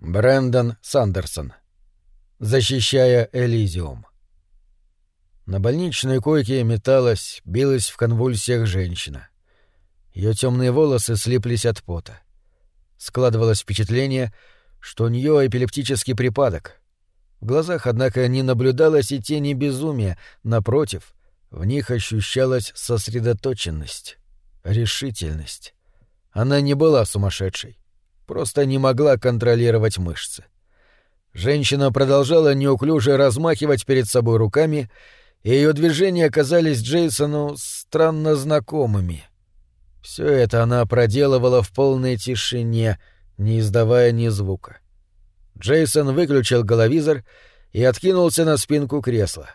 Брэндон Сандерсон. Защищая Элизиум. На больничной койке металась, билась в конвульсиях женщина. Ее темные волосы слиплись от пота. Складывалось впечатление, что у нее эпилептический припадок. В глазах, однако, не наблюдалось и тени безумия, напротив, в них ощущалась сосредоточенность, решительность. Она не была сумасшедшей просто не могла контролировать мышцы. Женщина продолжала неуклюже размахивать перед собой руками, и ее движения казались Джейсону странно знакомыми. Все это она проделывала в полной тишине, не издавая ни звука. Джейсон выключил головизор и откинулся на спинку кресла.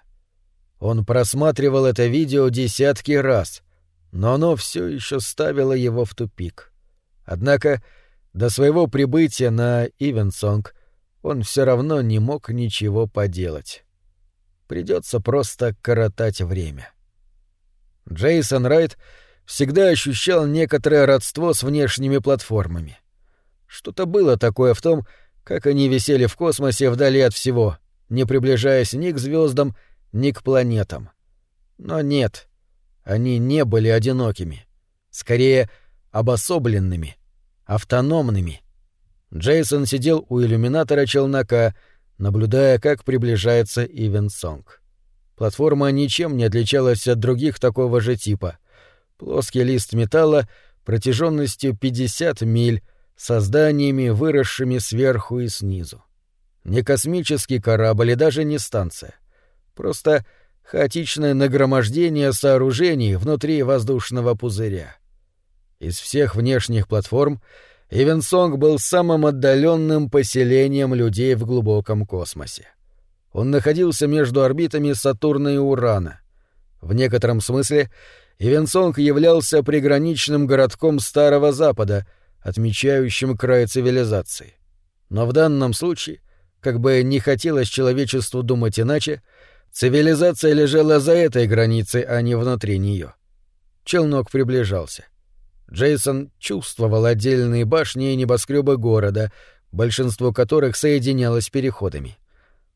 Он просматривал это видео десятки раз, но оно все еще ставило его в тупик. Однако до своего прибытия на Ивенсонг он все равно не мог ничего поделать. Придется просто коротать время. Джейсон Райт всегда ощущал некоторое родство с внешними платформами. Что-то было такое в том, как они висели в космосе вдали от всего, не приближаясь ни к звездам, ни к планетам. Но нет, они не были одинокими, скорее обособленными — автономными. Джейсон сидел у иллюминатора челнока, наблюдая, как приближается Ивенсонг. Платформа ничем не отличалась от других такого же типа. Плоский лист металла протяженностью 50 миль, со зданиями, выросшими сверху и снизу. Не космический корабль и даже не станция. Просто хаотичное нагромождение сооружений внутри воздушного пузыря. Из всех внешних платформ Ивенсонг был самым отдаленным поселением людей в глубоком космосе. Он находился между орбитами Сатурна и Урана. В некотором смысле Ивенсонг являлся приграничным городком Старого Запада, отмечающим край цивилизации. Но в данном случае, как бы не хотелось человечеству думать иначе, цивилизация лежала за этой границей, а не внутри нее. Челнок приближался. Джейсон чувствовал отдельные башни и небоскребы города, большинство которых соединялось переходами.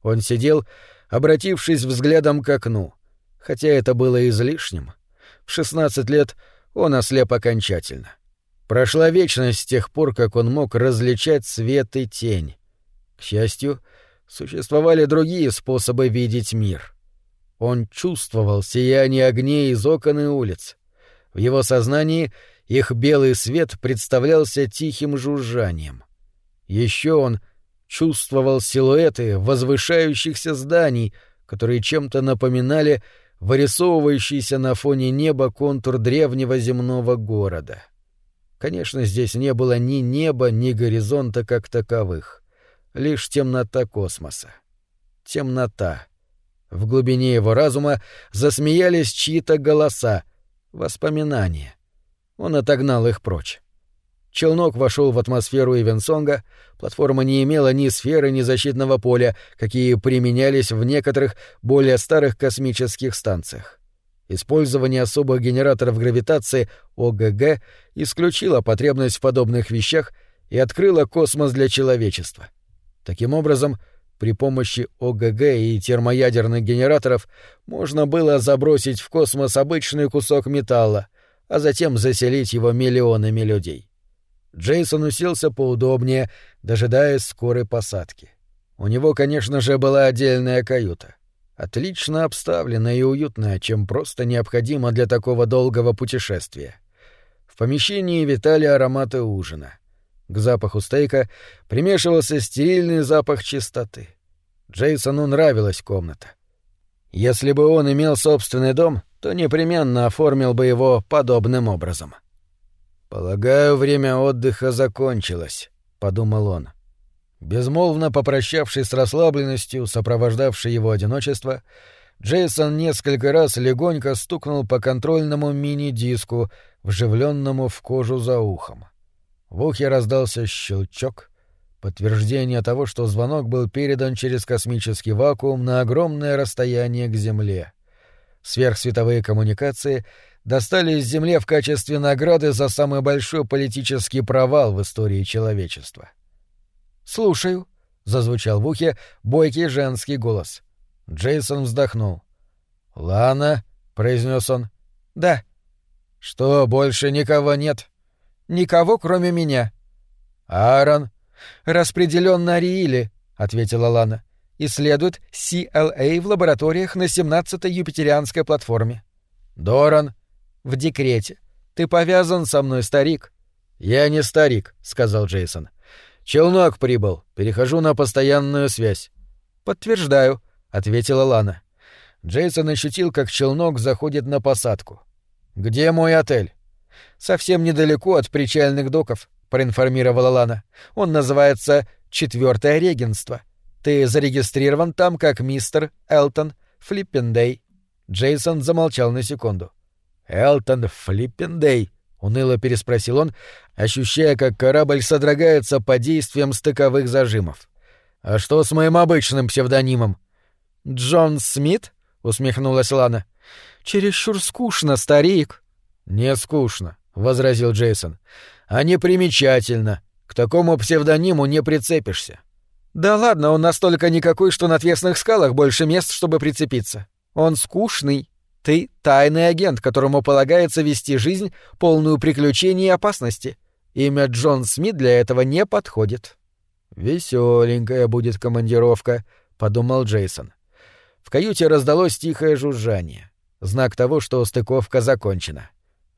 Он сидел, обратившись взглядом к окну, хотя это было излишним. В 16 лет он ослеп окончательно. Прошла вечность с тех пор, как он мог различать свет и тень. К счастью, существовали другие способы видеть мир. Он чувствовал сияние огней из окон и улиц. В его сознании их белый свет представлялся тихим жужжанием. Еще он чувствовал силуэты возвышающихся зданий, которые чем-то напоминали вырисовывающийся на фоне неба контур древнего земного города. Конечно, здесь не было ни неба, ни горизонта как таковых. Лишь темнота космоса. Темнота. В глубине его разума засмеялись чьи-то голоса, воспоминания. Он отогнал их прочь. Челнок вошел в атмосферу Ивенсонга, платформа не имела ни сферы, ни защитного поля, какие применялись в некоторых более старых космических станциях. Использование особых генераторов гравитации ОГГ исключило потребность в подобных вещах и открыло космос для человечества. Таким образом, при помощи ОГГ и термоядерных генераторов можно было забросить в космос обычный кусок металла — а затем заселить его миллионами людей. Джейсон уселся поудобнее, дожидаясь скорой посадки. У него, конечно же, была отдельная каюта. Отлично обставленная и уютная, чем просто необходимо для такого долгого путешествия. В помещении витали ароматы ужина. К запаху стейка примешивался стерильный запах чистоты. Джейсону нравилась комната. Если бы он имел собственный дом, то непременно оформил бы его подобным образом. «Полагаю, время отдыха закончилось», — подумал он. Безмолвно попрощавшись с расслабленностью, сопровождавшей его одиночество, Джейсон несколько раз легонько стукнул по контрольному мини-диску, вживленному в кожу за ухом. В ухе раздался щелчок, подтверждение того, что звонок был передан через космический вакуум на огромное расстояние к Земле. Сверхсветовые коммуникации достались Земле в качестве награды за самый большой политический провал в истории человечества. «Слушаю», — зазвучал в ухе бойкий женский голос. Джейсон вздохнул. «Лана», — произнес он. «Да». «Что, больше никого нет?» «Никого, кроме меня». «Аарон?» «Распределен на Рииле», — ответила Лана. «Исследует CLA в лабораториях на 17-й юпитерианской платформе». «Доран?» «В декрете. Ты повязан со мной, старик». «Я не старик», — сказал Джейсон. «Челнок прибыл. Перехожу на постоянную связь». «Подтверждаю», — ответила Лана. Джейсон ощутил, как челнок заходит на посадку. «Где мой отель?» «Совсем недалеко от причальных доков», — проинформировала Лана. «Он называется «Четвертое регенство». Ты зарегистрирован там как мистер Элтон Флиппендей». Джейсон замолчал на секунду. «Элтон Флиппендей», — уныло переспросил он, ощущая, как корабль содрогается под действием стыковых зажимов. «А что с моим обычным псевдонимом?» «Джон Смит?» — усмехнулась Лана. «Чересчур скучно, старик». «Не скучно», — возразил Джейсон. «А не примечательно. К такому псевдониму не прицепишься». «Да ладно, он настолько никакой, что на отвесных скалах больше мест, чтобы прицепиться. Он скучный. Ты — тайный агент, которому полагается вести жизнь, полную приключений и опасности. Имя Джон Смит для этого не подходит». Веселенькая будет командировка», — подумал Джейсон. В каюте раздалось тихое жужжание. Знак того, что стыковка закончена.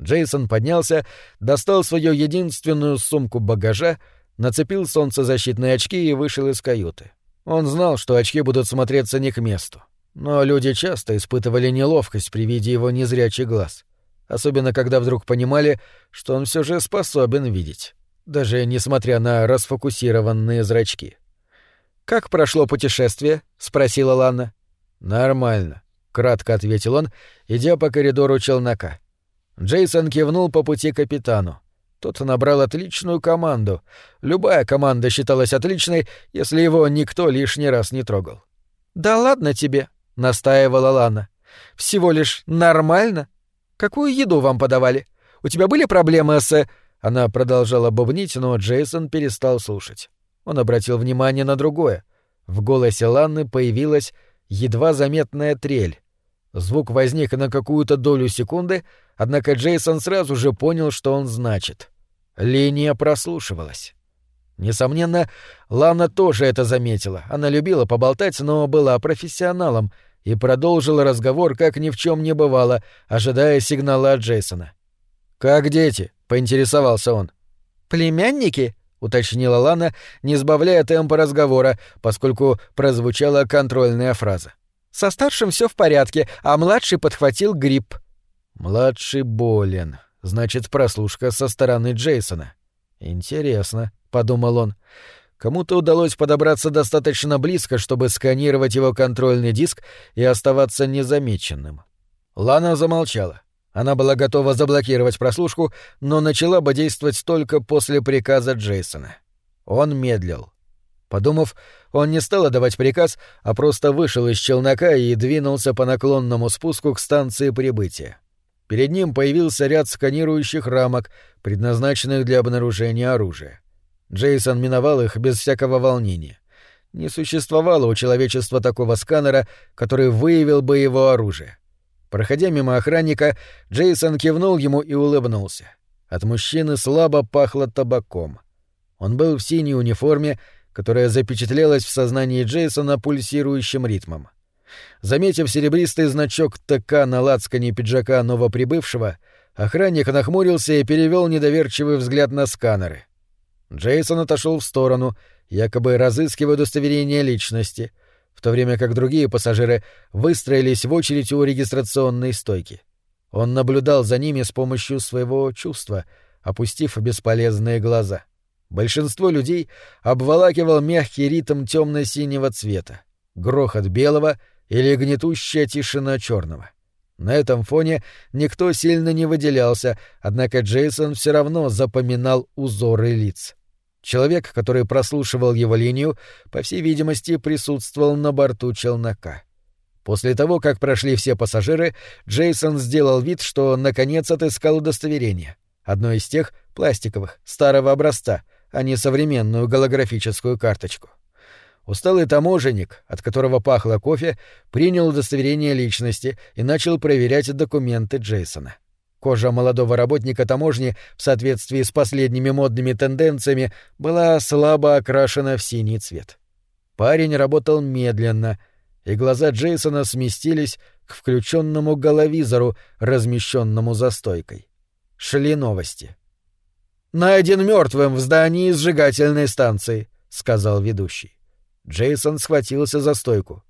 Джейсон поднялся, достал свою единственную сумку багажа, нацепил солнцезащитные очки и вышел из каюты. Он знал, что очки будут смотреться не к месту. Но люди часто испытывали неловкость при виде его незрячих глаз. Особенно, когда вдруг понимали, что он все же способен видеть. Даже несмотря на расфокусированные зрачки. «Как прошло путешествие?» — спросила Ланна. «Нормально», — кратко ответил он, идя по коридору челнока. Джейсон кивнул по пути капитану. Тот набрал отличную команду. Любая команда считалась отличной, если его никто лишний раз не трогал. «Да ладно тебе», — настаивала Лана. «Всего лишь нормально. Какую еду вам подавали? У тебя были проблемы с...» Она продолжала бубнить, но Джейсон перестал слушать. Он обратил внимание на другое. В голосе Ланны появилась едва заметная трель. Звук возник на какую-то долю секунды, однако Джейсон сразу же понял, что он значит. Линия прослушивалась. Несомненно, Лана тоже это заметила. Она любила поболтать, но была профессионалом и продолжила разговор, как ни в чем не бывало, ожидая сигнала от Джейсона. «Как дети?» — поинтересовался он. «Племянники?» — уточнила Лана, не сбавляя темпа разговора, поскольку прозвучала контрольная фраза. «Со старшим все в порядке, а младший подхватил грипп». «Младший болен. Значит, прослушка со стороны Джейсона. Интересно», — подумал он. Кому-то удалось подобраться достаточно близко, чтобы сканировать его контрольный диск и оставаться незамеченным. Лана замолчала. Она была готова заблокировать прослушку, но начала бы действовать только после приказа Джейсона. Он медлил. Подумав, он не стал отдавать приказ, а просто вышел из челнока и двинулся по наклонному спуску к станции прибытия. Перед ним появился ряд сканирующих рамок, предназначенных для обнаружения оружия. Джейсон миновал их без всякого волнения. Не существовало у человечества такого сканера, который выявил бы его оружие. Проходя мимо охранника, Джейсон кивнул ему и улыбнулся. От мужчины слабо пахло табаком. Он был в синей униформе, которая запечатлелась в сознании Джейсона пульсирующим ритмом. Заметив серебристый значок ТК на лацкане пиджака новоприбывшего, охранник нахмурился и перевел недоверчивый взгляд на сканеры. Джейсон отошел в сторону, якобы разыскивая удостоверение личности, в то время как другие пассажиры выстроились в очередь у регистрационной стойки. Он наблюдал за ними с помощью своего чувства, опустив бесполезные глаза. Большинство людей обволакивал мягкий ритм темно-синего цвета, грохот белого или гнетущая тишина черного. На этом фоне никто сильно не выделялся, однако Джейсон все равно запоминал узоры лиц. Человек, который прослушивал его линию, по всей видимости, присутствовал на борту челнока. После того, как прошли все пассажиры, Джейсон сделал вид, что наконец отыскал удостоверение. Одно из тех, пластиковых, старого образца, а не современную голографическую карточку. Усталый таможенник, от которого пахло кофе, принял удостоверение личности и начал проверять документы Джейсона. Кожа молодого работника таможни в соответствии с последними модными тенденциями была слабо окрашена в синий цвет. Парень работал медленно, и глаза Джейсона сместились к включенному головизору, размещенному за стойкой. Шли новости. «Найден мертвым в здании сжигательной станции», — сказал ведущий. Джейсон схватился за стойку.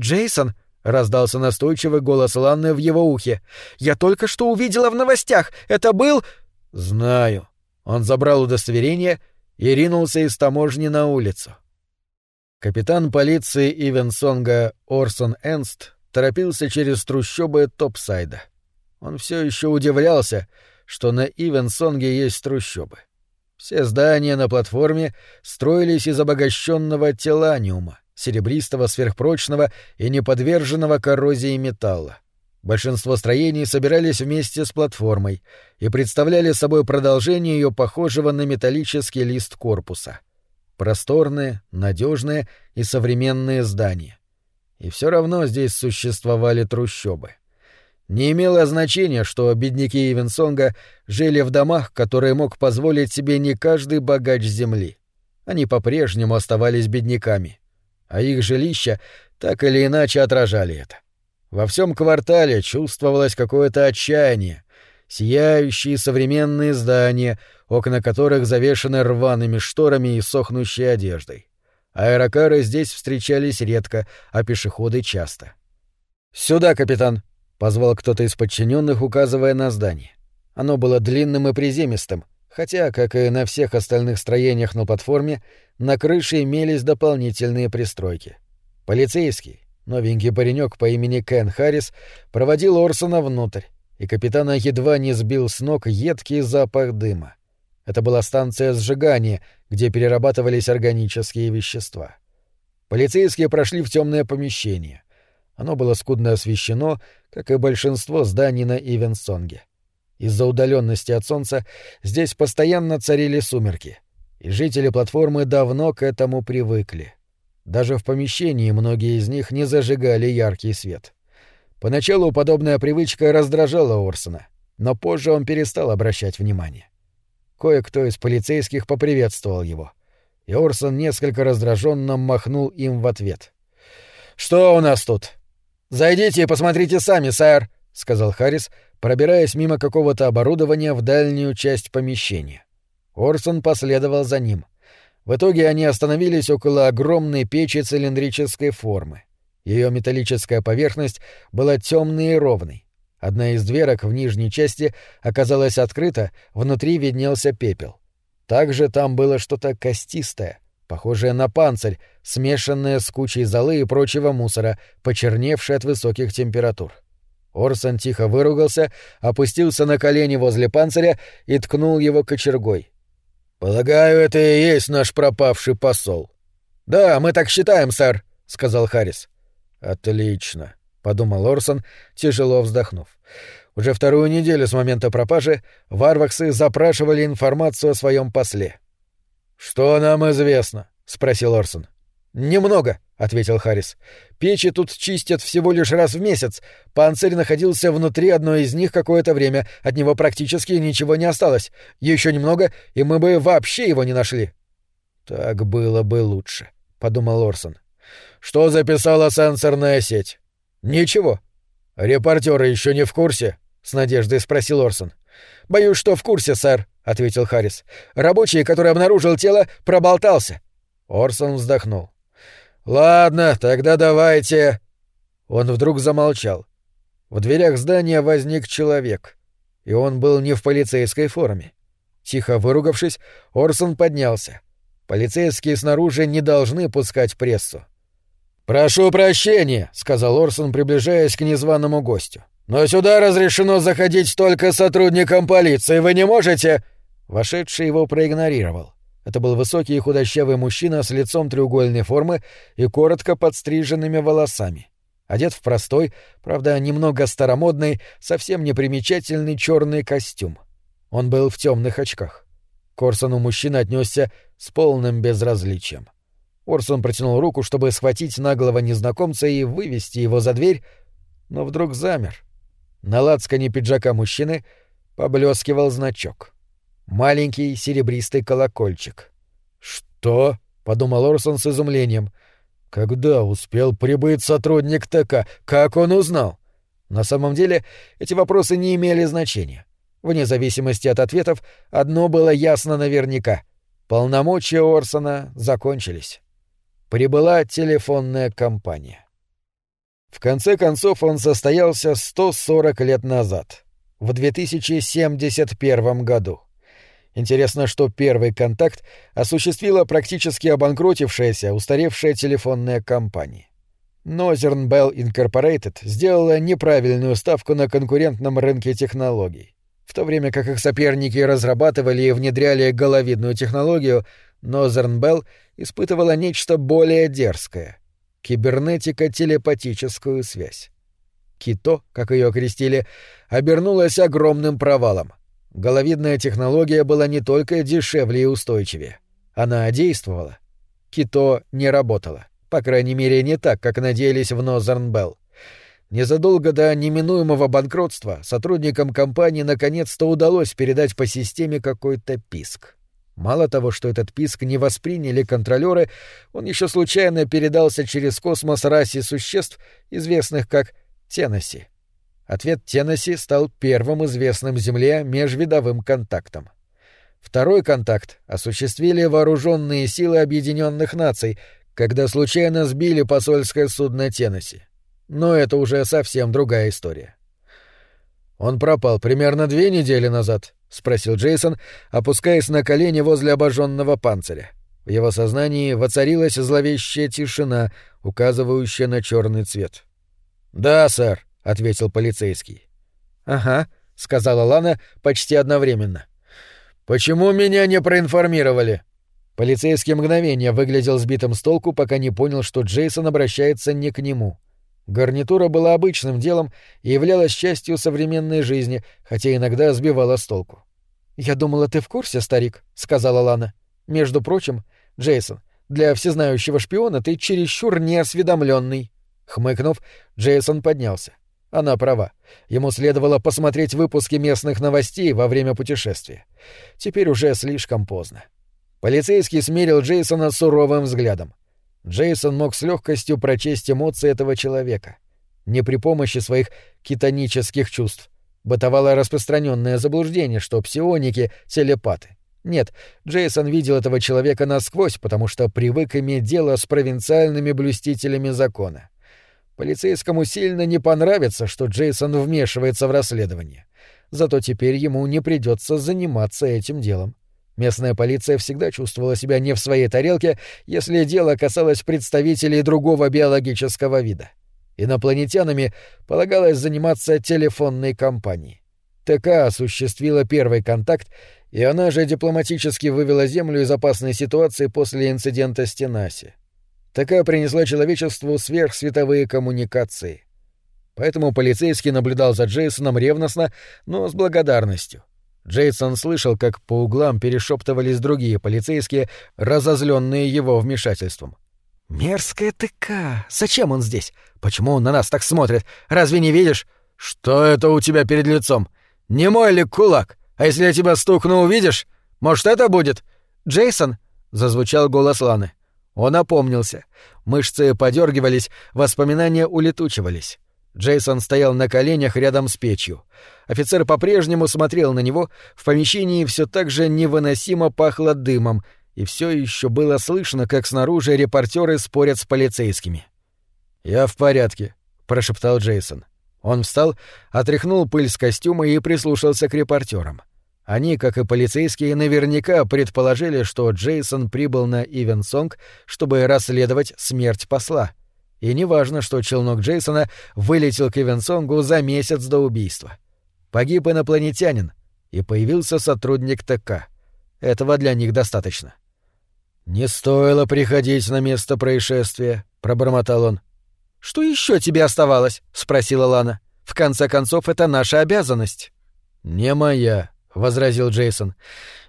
«Джейсон!» — раздался настойчивый голос Ланны в его ухе. «Я только что увидела в новостях! Это был...» «Знаю». Он забрал удостоверение и ринулся из таможни на улицу. Капитан полиции Ивенсонга Орсон Энст торопился через трущобы Топсайда. Он все еще удивлялся, что на Ивенсонге есть трущобы. Все здания на платформе строились из обогащенного теланиума, серебристого, сверхпрочного и неподверженного коррозии металла. Большинство строений собирались вместе с платформой и представляли собой продолжение ее похожего на металлический лист корпуса. Просторные, надежные и современные здания. И все равно здесь существовали трущобы. — не имело значения, что бедняки Ивенсонга жили в домах, которые мог позволить себе не каждый богач земли. Они по-прежнему оставались бедняками, а их жилища так или иначе отражали это. Во всем квартале чувствовалось какое-то отчаяние, сияющие современные здания, окна которых завешаны рваными шторами и сохнущей одеждой. Аэрокары здесь встречались редко, а пешеходы часто. «Сюда, капитан!» — позвал кто-то из подчиненных, указывая на здание. Оно было длинным и приземистым, хотя, как и на всех остальных строениях на платформе, на крыше имелись дополнительные пристройки. Полицейский, новенький паренек по имени Кен Харрис, проводил Орсона внутрь, и капитана едва не сбил с ног едкий запах дыма. Это была станция сжигания, где перерабатывались органические вещества. Полицейские прошли в темное помещение. Оно было скудно освещено, как и большинство зданий на Ивенсонге. Из-за удаленности от солнца здесь постоянно царили сумерки, и жители платформы давно к этому привыкли. Даже в помещении многие из них не зажигали яркий свет. Поначалу подобная привычка раздражала Орсона, но позже он перестал обращать внимание. Кое-кто из полицейских поприветствовал его, и Орсон несколько раздраженно махнул им в ответ. «Что у нас тут?» «Зайдите и посмотрите сами, сэр», — сказал Харрис, пробираясь мимо какого-то оборудования в дальнюю часть помещения. Орсон последовал за ним. В итоге они остановились около огромной печи цилиндрической формы. Ее металлическая поверхность была темной и ровной. Одна из дверок в нижней части оказалась открыта, внутри виднелся пепел. Также там было что-то костистое, похожее на панцирь, смешанное с кучей золы и прочего мусора, почерневшее от высоких температур. Орсон тихо выругался, опустился на колени возле панциря и ткнул его кочергой. «Полагаю, это и есть наш пропавший посол». «Да, мы так считаем, сэр», — сказал Харрис. «Отлично», — подумал Орсон, тяжело вздохнув. Уже вторую неделю с момента пропажи варваксы запрашивали информацию о своем после. «Что нам известно?» — спросил Орсон. «Немного», — ответил Харрис. «Печи тут чистят всего лишь раз в месяц. Панцирь находился внутри одной из них какое-то время, от него практически ничего не осталось. Еще немного, и мы бы вообще его не нашли». «Так было бы лучше», — подумал Орсон. «Что записала сенсорная сеть?» «Ничего». «Репортеры еще не в курсе?» — с надеждой спросил Орсон. «Боюсь, что в курсе, сэр», — ответил Харрис. «Рабочий, который обнаружил тело, проболтался». Орсон вздохнул. «Ладно, тогда давайте...» Он вдруг замолчал. В дверях здания возник человек, и он был не в полицейской форме. Тихо выругавшись, Орсон поднялся. Полицейские снаружи не должны пускать прессу. «Прошу прощения», — сказал Орсон, приближаясь к незваному гостю. «Но сюда разрешено заходить только сотрудникам полиции. Вы не можете...» Вошедший его проигнорировал. Это был высокий и худощавый мужчина с лицом треугольной формы и коротко подстриженными волосами. Одет в простой, правда, немного старомодный, совсем непримечательный черный костюм. Он был в темных очках. К Орсону мужчина отнесся с полным безразличием. Орсон протянул руку, чтобы схватить наглого незнакомца и вывести его за дверь, но вдруг замер. На лацкане пиджака мужчины поблескивал значок. Маленький серебристый колокольчик. «Что?» — подумал Орсон с изумлением. «Когда успел прибыть сотрудник ТК? Как он узнал?» На самом деле эти вопросы не имели значения. Вне зависимости от ответов, одно было ясно наверняка. Полномочия Орсона закончились. Прибыла телефонная компания. В конце концов он состоялся 140 лет назад, в 2071 году. Интересно, что первый контакт осуществила практически обанкротившаяся, устаревшая телефонная компания. Northern Bell Incorporated сделала неправильную ставку на конкурентном рынке технологий. В то время как их соперники разрабатывали и внедряли головидную технологию, Northern Bell испытывала нечто более дерзкое — кибернетико-телепатическую связь. Кито, как ее окрестили, обернулась огромным провалом. Головидная технология была не только дешевле и устойчивее. Она действовала. Кито не работала. По крайней мере, не так, как надеялись в Bell. Незадолго до неминуемого банкротства сотрудникам компании наконец-то удалось передать по системе какой-то писк. Мало того, что этот писк не восприняли контролеры, он еще случайно передался через космос расе существ, известных как Теннесси. Ответ Теннесси стал первым известным Земле межвидовым контактом. Второй контакт осуществили вооруженные силы Объединенных Наций, когда случайно сбили посольское судно Теннесси. Но это уже совсем другая история. Он пропал примерно две недели назад, спросил Джейсон, опускаясь на колени возле обожженного панциря. В его сознании воцарилась зловещая тишина, указывающая на черный цвет. Да, сэр, ответил полицейский. Ага, сказала Лана почти одновременно. Почему меня не проинформировали? Полицейский мгновение выглядел сбитым с толку, пока не понял, что Джейсон обращается не к нему. Гарнитура была обычным делом и являлась частью современной жизни, хотя иногда сбивала с толку. «Я думала, ты в курсе, старик», — сказала Лана. «Между прочим, Джейсон, для всезнающего шпиона ты чересчур неосведомленный». Хмыкнув, Джейсон поднялся. Она права. Ему следовало посмотреть выпуски местных новостей во время путешествия. Теперь уже слишком поздно. Полицейский смерил Джейсона суровым взглядом. Джейсон мог с легкостью прочесть эмоции этого человека. Не при помощи своих китонических чувств. Бытовало распространенное заблуждение, что псионики — телепаты. Нет, Джейсон видел этого человека насквозь, потому что привык иметь дело с провинциальными блюстителями закона. Полицейскому сильно не понравится, что Джейсон вмешивается в расследование. Зато теперь ему не придется заниматься этим делом. Местная полиция всегда чувствовала себя не в своей тарелке, если дело касалось представителей другого биологического вида. Инопланетянами полагалось заниматься телефонной компанией. ТК осуществила первый контакт, и она же дипломатически вывела Землю из опасной ситуации после инцидента с Тенаси. ТК принесла человечеству сверхсветовые коммуникации. Поэтому полицейский наблюдал за Джейсоном ревностно, но с благодарностью — Джейсон слышал, как по углам перешептывались другие полицейские, разозленные его вмешательством. «Мерзкая ТК! Зачем он здесь? Почему он на нас так смотрит? Разве не видишь? Что это у тебя перед лицом? Не мой ли кулак? А если я тебя стукну, увидишь? Может, это будет? Джейсон?» — зазвучал голос Ланы. Он опомнился. Мышцы подергивались, воспоминания улетучивались. Джейсон стоял на коленях рядом с печью. Офицер по-прежнему смотрел на него, в помещении все так же невыносимо пахло дымом, и все еще было слышно, как снаружи репортеры спорят с полицейскими. «Я в порядке», — прошептал Джейсон. Он встал, отряхнул пыль с костюма и прислушался к репортерам. Они, как и полицейские, наверняка предположили, что Джейсон прибыл на Ивенсонг, чтобы расследовать смерть посла — и неважно, что челнок Джейсона вылетел к Ивенсонгу за месяц до убийства. Погиб инопланетянин, и появился сотрудник ТК. Этого для них достаточно. «Не стоило приходить на место происшествия», — пробормотал он. «Что еще тебе оставалось?» — спросила Лана. «В конце концов, это наша обязанность». «Не моя», — возразил Джейсон.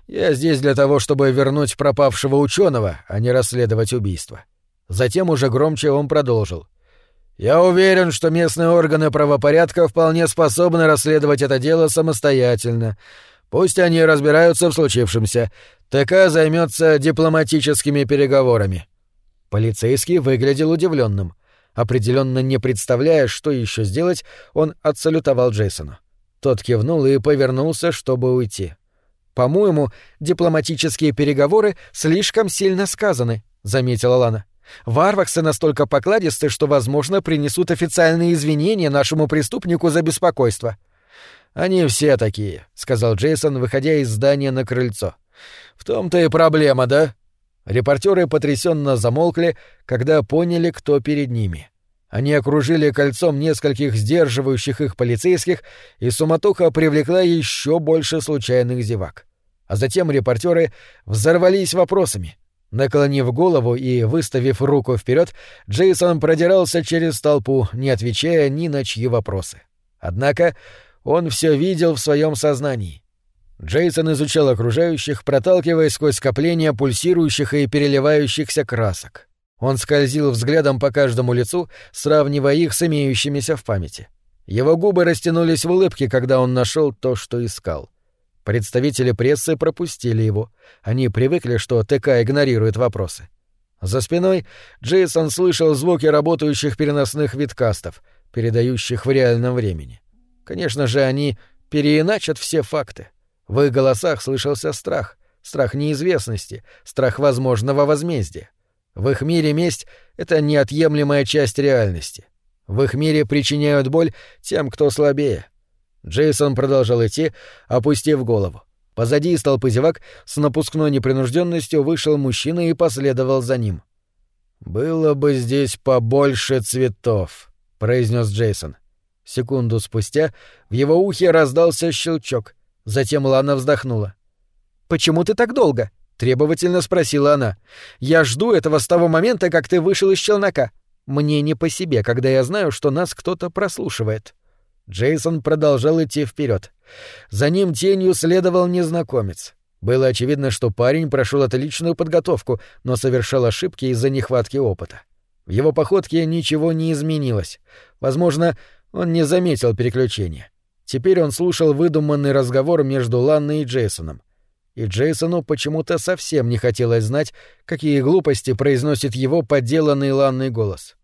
Я здесь для того, чтобы вернуть пропавшего ученого, а не расследовать убийство. Затем уже громче он продолжил. Я уверен, что местные органы правопорядка вполне способны расследовать это дело самостоятельно. Пусть они разбираются в случившемся. ТК займется дипломатическими переговорами. Полицейский выглядел удивленным. Определенно не представляя, что еще сделать, он отсалютовал Джейсону. Тот кивнул и повернулся, чтобы уйти. «По-моему, дипломатические переговоры слишком сильно сказаны», — заметила Лана. «Варваксы настолько покладисты, что, возможно, принесут официальные извинения нашему преступнику за беспокойство». «Они все такие», — сказал Джейсон, выходя из здания на крыльцо. «В том-то и проблема, да?» Репортеры потрясенно замолкли, когда поняли, кто перед ними. Они окружили кольцом нескольких сдерживающих их полицейских, и суматоха привлекла еще больше случайных зевак. А затем репортеры взорвались вопросами. Наклонив голову и выставив руку вперед, Джейсон продирался через толпу, не отвечая ни на чьи вопросы. Однако он все видел в своем сознании. Джейсон изучал окружающих, проталкиваясь сквозь скопления пульсирующих и переливающихся красок. Он скользил взглядом по каждому лицу, сравнивая их с имеющимися в памяти. Его губы растянулись в улыбке, когда он нашел то, что искал. Представители прессы пропустили его. Они привыкли, что ТК игнорирует вопросы. За спиной Джейсон слышал звуки работающих переносных виткастов, передающих в реальном времени. Конечно же, они переиначат все факты. В их голосах слышался страх, страх неизвестности, страх возможного возмездия. В их мире месть — это неотъемлемая часть реальности. В их мире причиняют боль тем, кто слабее. Джейсон продолжал идти, опустив голову. Позади из толпы зевак с напускной непринужденностью вышел мужчина и последовал за ним. «Было бы здесь побольше цветов», — произнес Джейсон. Секунду спустя в его ухе раздался щелчок. Затем Лана вздохнула. «Почему ты так долго?» — требовательно спросила она. «Я жду этого с того момента, как ты вышел из челнока. Мне не по себе, когда я знаю, что нас кто-то прослушивает». Джейсон продолжал идти вперед. За ним тенью следовал незнакомец. Было очевидно, что парень прошел отличную подготовку, но совершал ошибки из-за нехватки опыта. В его походке ничего не изменилось. Возможно, он не заметил переключения. Теперь он слушал выдуманный разговор между Ланной и Джейсоном. И Джейсону почему-то совсем не хотелось знать, какие глупости произносит его подделанный Ланной голос.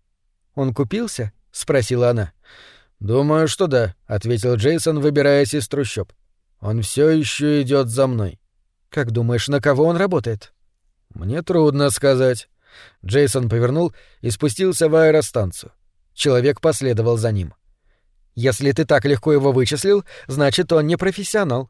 «Он купился?» — спросила она. «Думаю, что да», — ответил Джейсон, выбираясь из трущоб. «Он все еще идет за мной». «Как думаешь, на кого он работает?» «Мне трудно сказать». Джейсон повернул и спустился в аэростанцию. Человек последовал за ним. Если ты так легко его вычислил, значит, он не профессионал.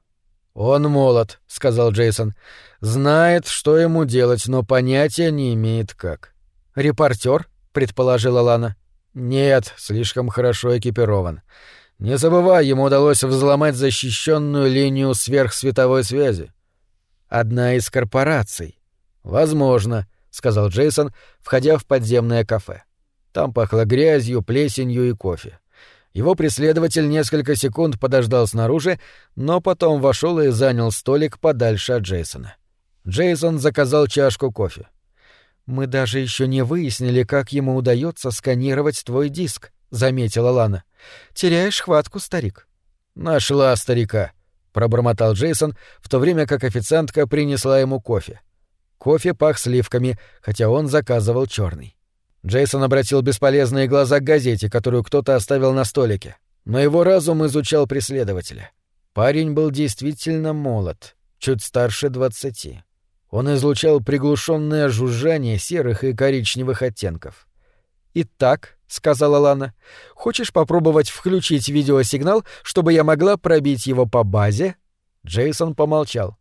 Он молод, сказал Джейсон. Знает, что ему делать, но понятия не имеет как. Репортер, предположила Лана. Нет, слишком хорошо экипирован. Не забывай, ему удалось взломать защищенную линию сверхсветовой связи. Одна из корпораций. Возможно, сказал Джейсон, входя в подземное кафе. Там пахло грязью, плесенью и кофе. Его преследователь несколько секунд подождал снаружи, но потом вошел и занял столик подальше от Джейсона. Джейсон заказал чашку кофе. Мы даже еще не выяснили, как ему удается сканировать твой диск, заметила Лана. Теряешь хватку, старик. Нашла старика, пробормотал Джейсон, в то время как официантка принесла ему кофе. Кофе пах сливками, хотя он заказывал черный. Джейсон обратил бесполезные глаза к газете, которую кто-то оставил на столике. Но его разум изучал преследователя. Парень был действительно молод, чуть старше двадцати. Он излучал приглушенное жужжание серых и коричневых оттенков. «Итак», — сказала Лана, — «хочешь попробовать включить видеосигнал, чтобы я могла пробить его по базе?» Джейсон помолчал.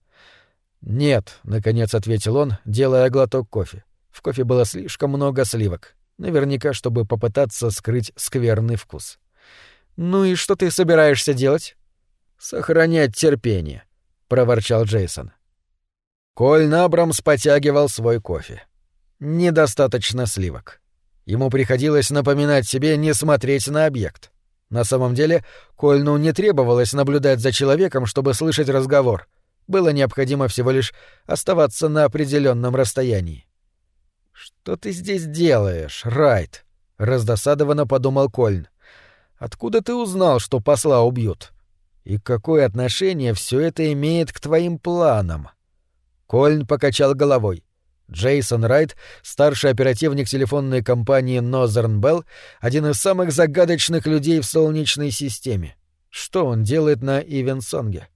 «Нет», — наконец ответил он, делая глоток кофе. В кофе было слишком много сливок. Наверняка, чтобы попытаться скрыть скверный вкус. «Ну и что ты собираешься делать?» «Сохранять терпение», — проворчал Джейсон. Коль Набрамс потягивал свой кофе. Недостаточно сливок. Ему приходилось напоминать себе не смотреть на объект. На самом деле, Кольну не требовалось наблюдать за человеком, чтобы слышать разговор. Было необходимо всего лишь оставаться на определенном расстоянии. «Что ты здесь делаешь, Райт?» — раздосадованно подумал Кольн. «Откуда ты узнал, что посла убьют? И какое отношение все это имеет к твоим планам?» Кольн покачал головой. Джейсон Райт, старший оперативник телефонной компании Northern Bell, один из самых загадочных людей в Солнечной системе. Что он делает на Ивенсонге?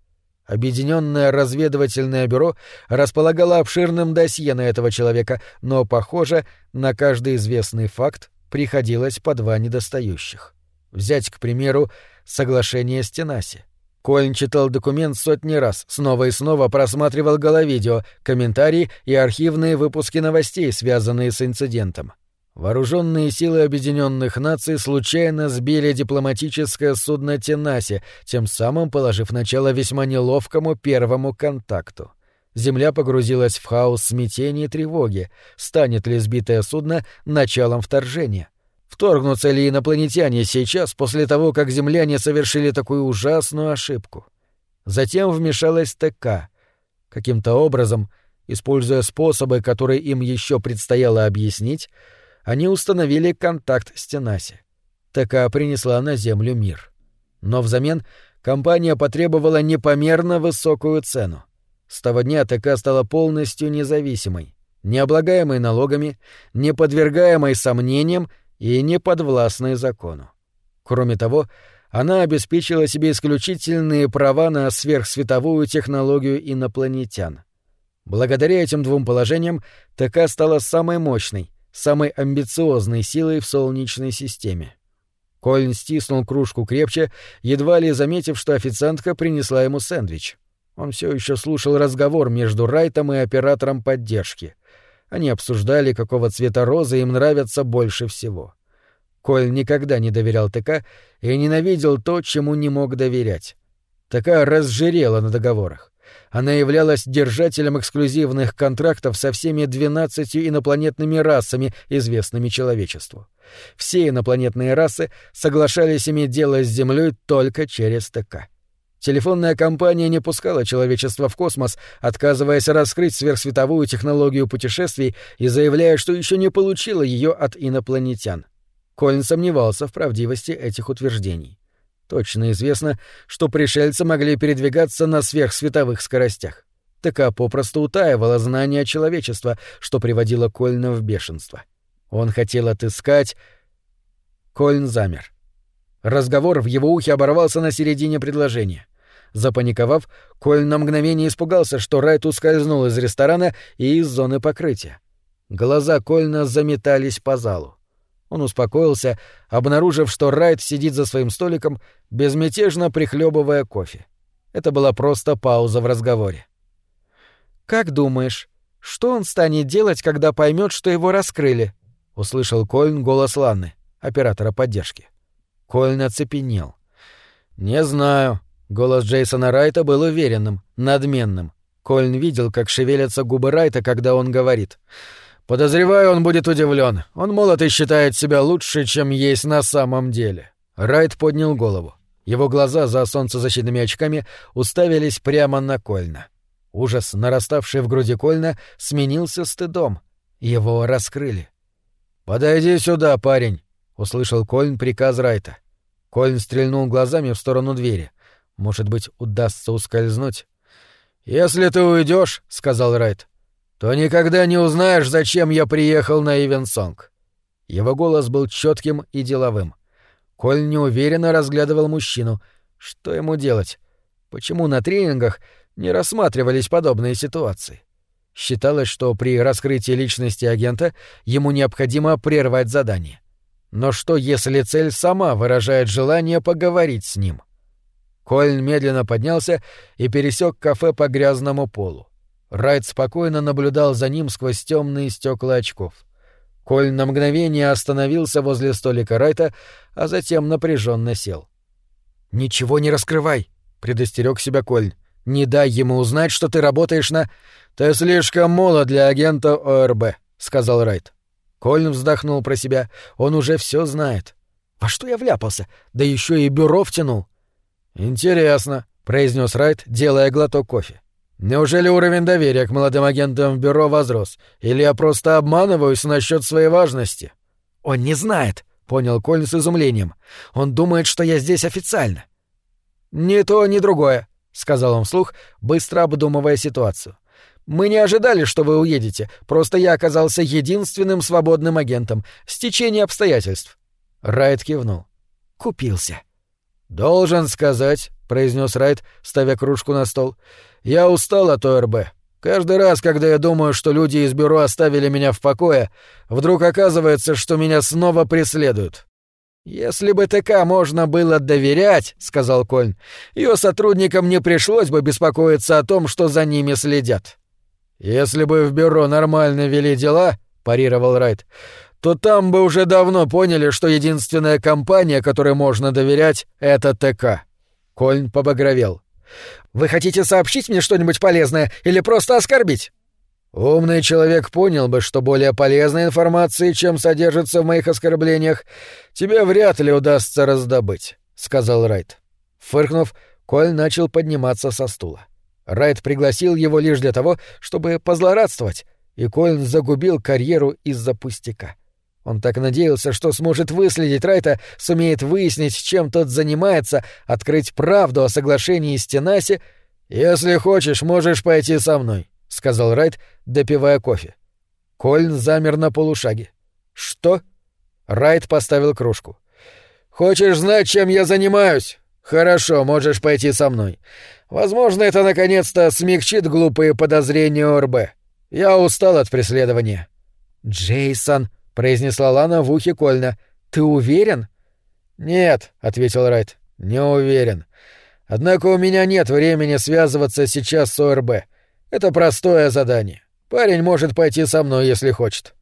Объединенное разведывательное бюро располагало обширным досье на этого человека, но, похоже, на каждый известный факт приходилось по два недостающих. Взять, к примеру, соглашение с Тенаси. Колин читал документ сотни раз, снова и снова просматривал головидео, комментарии и архивные выпуски новостей, связанные с инцидентом. Вооруженные силы Объединенных Наций случайно сбили дипломатическое судно Тенаси, тем самым положив начало весьма неловкому первому контакту. Земля погрузилась в хаос смятения и тревоги. Станет ли сбитое судно началом вторжения? Вторгнутся ли инопланетяне сейчас, после того, как земляне совершили такую ужасную ошибку? Затем вмешалась ТК. Каким-то образом, используя способы, которые им еще предстояло объяснить, они установили контакт с Тенаси. ТК принесла на Землю мир. Но взамен компания потребовала непомерно высокую цену. С того дня ТК стала полностью независимой, не облагаемой налогами, не подвергаемой сомнениям и не подвластной закону. Кроме того, она обеспечила себе исключительные права на сверхсветовую технологию инопланетян. Благодаря этим двум положениям ТК стала самой мощной, самой амбициозной силой в Солнечной системе. Колин стиснул кружку крепче, едва ли заметив, что официантка принесла ему сэндвич. Он все еще слушал разговор между Райтом и оператором поддержки. Они обсуждали, какого цвета розы им нравятся больше всего. Коль никогда не доверял ТК и ненавидел то, чему не мог доверять. ТК разжирела на договорах. Она являлась держателем эксклюзивных контрактов со всеми двенадцатью инопланетными расами, известными человечеству. Все инопланетные расы соглашались иметь дело с Землей только через ТК. Телефонная компания не пускала человечество в космос, отказываясь раскрыть сверхсветовую технологию путешествий и заявляя, что еще не получила ее от инопланетян. Колин сомневался в правдивости этих утверждений. Точно известно, что пришельцы могли передвигаться на сверхсветовых скоростях. ТК попросту утаивала знания человечества, что приводило Кольна в бешенство. Он хотел отыскать... Кольн замер. Разговор в его ухе оборвался на середине предложения. Запаниковав, Коль на мгновение испугался, что Райт ускользнул из ресторана и из зоны покрытия. Глаза Кольна заметались по залу. Он успокоился, обнаружив, что Райт сидит за своим столиком, безмятежно прихлебывая кофе. Это была просто пауза в разговоре. «Как думаешь, что он станет делать, когда поймет, что его раскрыли?» — услышал Кольн голос Ланны, оператора поддержки. Кольн оцепенел. «Не знаю». Голос Джейсона Райта был уверенным, надменным. Кольн видел, как шевелятся губы Райта, когда он говорит. Подозреваю, он будет удивлен. Он молод и считает себя лучше, чем есть на самом деле. Райт поднял голову. Его глаза за солнцезащитными очками уставились прямо на Кольна. Ужас, нараставший в груди Кольна, сменился стыдом. Его раскрыли. «Подойди сюда, парень», — услышал Кольн приказ Райта. Кольн стрельнул глазами в сторону двери. Может быть, удастся ускользнуть? «Если ты уйдешь, сказал Райт, то никогда не узнаешь, зачем я приехал на Ивенсонг». Его голос был четким и деловым. Коль неуверенно разглядывал мужчину. Что ему делать? Почему на тренингах не рассматривались подобные ситуации? Считалось, что при раскрытии личности агента ему необходимо прервать задание. Но что, если цель сама выражает желание поговорить с ним? Коль медленно поднялся и пересек кафе по грязному полу. Райт спокойно наблюдал за ним сквозь темные стекла очков. Коль на мгновение остановился возле столика Райта, а затем напряженно сел. «Ничего не раскрывай!» — предостерег себя Коль. «Не дай ему узнать, что ты работаешь на...» «Ты слишком молод для агента ОРБ», — сказал Райт. Кольн вздохнул про себя. Он уже все знает. «Во что я вляпался? Да еще и бюро втянул». «Интересно», — произнес Райт, делая глоток кофе. Неужели уровень доверия к молодым агентам в бюро возрос? Или я просто обманываюсь насчет своей важности? Он не знает, понял Колин с изумлением. Он думает, что я здесь официально. Ни то, ни другое, сказал он вслух, быстро обдумывая ситуацию. Мы не ожидали, что вы уедете, просто я оказался единственным свободным агентом. Стечение обстоятельств. Райт кивнул. Купился. Должен сказать, произнес Райт, ставя кружку на стол. Я устал от ОРБ. Каждый раз, когда я думаю, что люди из бюро оставили меня в покое, вдруг оказывается, что меня снова преследуют. «Если бы ТК можно было доверять», — сказал Кольн, — «ее сотрудникам не пришлось бы беспокоиться о том, что за ними следят». «Если бы в бюро нормально вели дела», — парировал Райт, — «то там бы уже давно поняли, что единственная компания, которой можно доверять, — это ТК». Кольн побагровел. «Вы хотите сообщить мне что-нибудь полезное или просто оскорбить?» «Умный человек понял бы, что более полезной информации, чем содержится в моих оскорблениях, тебе вряд ли удастся раздобыть», — сказал Райт. Фыркнув, Коль начал подниматься со стула. Райт пригласил его лишь для того, чтобы позлорадствовать, и Кольн загубил карьеру из-за пустяка. Он так надеялся, что сможет выследить Райта, сумеет выяснить, чем тот занимается, открыть правду о соглашении с Тенаси. «Если хочешь, можешь пойти со мной», — сказал Райт, допивая кофе. Кольн замер на полушаге. «Что?» Райт поставил кружку. «Хочешь знать, чем я занимаюсь? Хорошо, можешь пойти со мной. Возможно, это наконец-то смягчит глупые подозрения ОРБ. Я устал от преследования». «Джейсон», — произнесла Лана в ухе Кольна. «Ты уверен?» «Нет», — ответил Райт, — «не уверен. Однако у меня нет времени связываться сейчас с ОРБ. Это простое задание. Парень может пойти со мной, если хочет».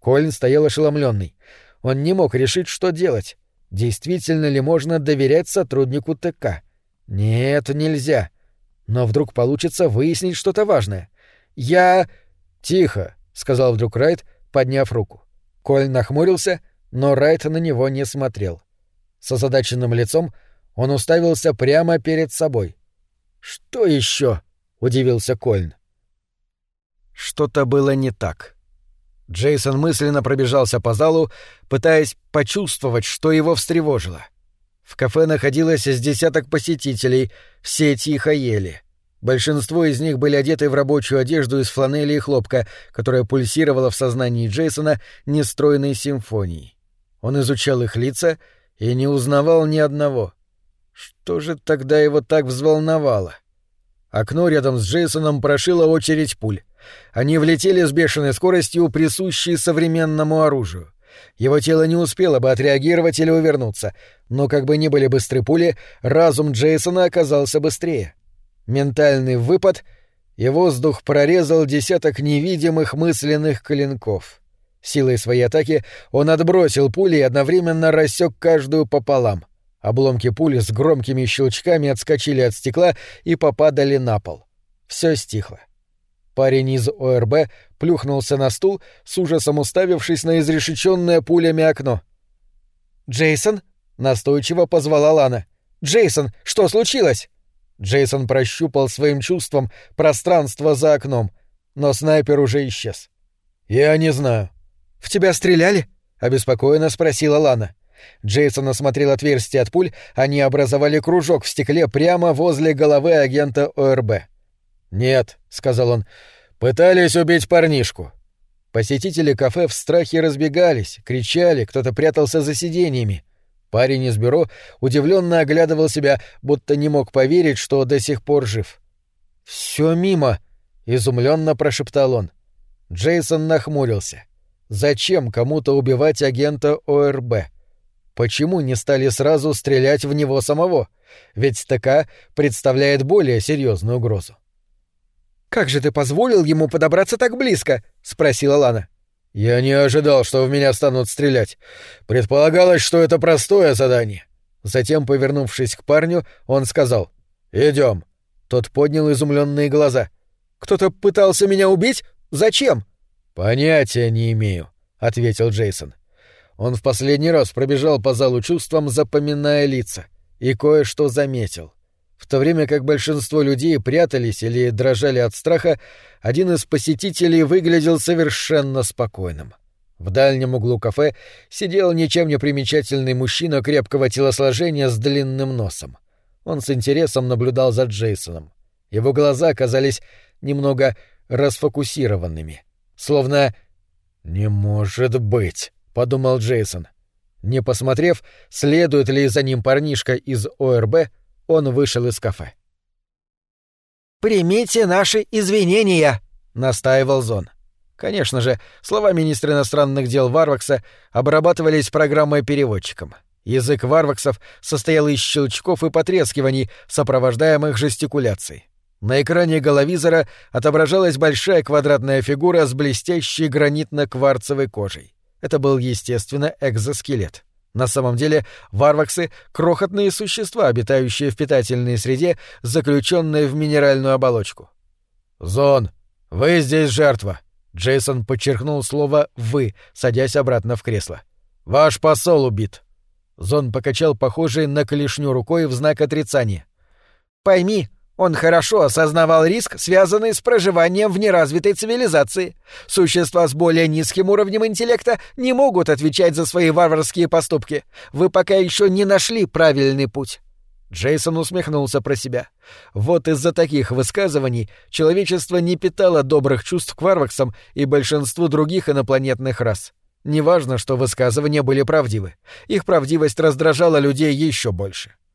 Кольн стоял ошеломленный. Он не мог решить, что делать. Действительно ли можно доверять сотруднику ТК? Нет, нельзя. Но вдруг получится выяснить что-то важное. «Я...» «Тихо», — сказал вдруг Райт, подняв руку. Коль нахмурился, но Райт на него не смотрел. С озадаченным лицом он уставился прямо перед собой. «Что еще?» — удивился Кольн. Что-то было не так. Джейсон мысленно пробежался по залу, пытаясь почувствовать, что его встревожило. В кафе находилось с десяток посетителей, все тихо ели. Большинство из них были одеты в рабочую одежду из фланели и хлопка, которая пульсировала в сознании Джейсона нестройной симфонией. Он изучал их лица и не узнавал ни одного. Что же тогда его так взволновало? Окно рядом с Джейсоном прошило очередь пуль. Они влетели с бешеной скоростью, присущей современному оружию. Его тело не успело бы отреагировать или увернуться, но как бы ни были быстры пули, разум Джейсона оказался быстрее. Ментальный выпад, и воздух прорезал десяток невидимых мысленных клинков. Силой своей атаки он отбросил пули и одновременно рассек каждую пополам. Обломки пули с громкими щелчками отскочили от стекла и попадали на пол. Все стихло. Парень из ОРБ плюхнулся на стул, с ужасом уставившись на изрешеченное пулями окно. «Джейсон?» — настойчиво позвала Лана. «Джейсон, что случилось?» Джейсон прощупал своим чувством пространство за окном, но снайпер уже исчез. «Я не знаю». «В тебя стреляли?» — обеспокоенно спросила Лана. Джейсон осмотрел отверстие от пуль, они образовали кружок в стекле прямо возле головы агента ОРБ. «Нет», — сказал он, — «пытались убить парнишку». Посетители кафе в страхе разбегались, кричали, кто-то прятался за сиденьями. Парень из бюро удивленно оглядывал себя, будто не мог поверить, что до сих пор жив. Все мимо, изумленно прошептал он. Джейсон нахмурился. Зачем кому-то убивать агента ОРБ? Почему не стали сразу стрелять в него самого? Ведь ТК представляет более серьезную угрозу. «Как же ты позволил ему подобраться так близко?» — спросила Лана. «Я не ожидал, что в меня станут стрелять. Предполагалось, что это простое задание». Затем, повернувшись к парню, он сказал «Идем». Тот поднял изумленные глаза. «Кто-то пытался меня убить? Зачем?» «Понятия не имею», — ответил Джейсон. Он в последний раз пробежал по залу чувством, запоминая лица, и кое-что заметил. В то время как большинство людей прятались или дрожали от страха, один из посетителей выглядел совершенно спокойным. В дальнем углу кафе сидел ничем не примечательный мужчина крепкого телосложения с длинным носом. Он с интересом наблюдал за Джейсоном. Его глаза казались немного расфокусированными, словно «Не может быть», — подумал Джейсон. Не посмотрев, следует ли за ним парнишка из ОРБ, он вышел из кафе. «Примите наши извинения!» — настаивал Зон. Конечно же, слова министра иностранных дел Варвакса обрабатывались программой-переводчиком. Язык варваксов состоял из щелчков и потрескиваний, сопровождаемых жестикуляцией. На экране головизора отображалась большая квадратная фигура с блестящей гранитно-кварцевой кожей. Это был, естественно, экзоскелет. На самом деле, варваксы — крохотные существа, обитающие в питательной среде, заключенные в минеральную оболочку. «Зон, вы здесь жертва!» Джейсон подчеркнул слово «вы», садясь обратно в кресло. «Ваш посол убит!» Зон покачал похожей на клешню рукой в знак отрицания. «Пойми, он хорошо осознавал риск, связанный с проживанием в неразвитой цивилизации. Существа с более низким уровнем интеллекта не могут отвечать за свои варварские поступки. Вы пока еще не нашли правильный путь. Джейсон усмехнулся про себя. Вот из-за таких высказываний человечество не питало добрых чувств к варваксам и большинству других инопланетных рас. Неважно, что высказывания были правдивы. Их правдивость раздражала людей еще больше. —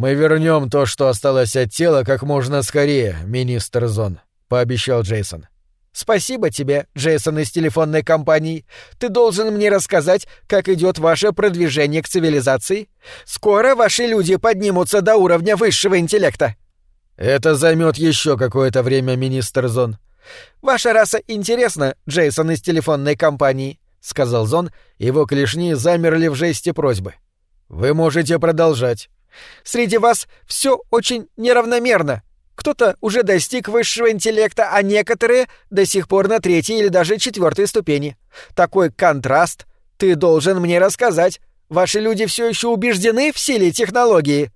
«Мы вернем то, что осталось от тела, как можно скорее, министр Зон», — пообещал Джейсон. «Спасибо тебе, Джейсон из телефонной компании. Ты должен мне рассказать, как идет ваше продвижение к цивилизации. Скоро ваши люди поднимутся до уровня высшего интеллекта». «Это займет еще какое-то время, министр Зон». «Ваша раса интересна, Джейсон из телефонной компании», — сказал Зон, его клешни замерли в жесте просьбы. «Вы можете продолжать». Среди вас все очень неравномерно. Кто-то уже достиг высшего интеллекта, а некоторые до сих пор на третьей или даже четвертой ступени. Такой контраст ты должен мне рассказать. Ваши люди все еще убеждены в силе технологии.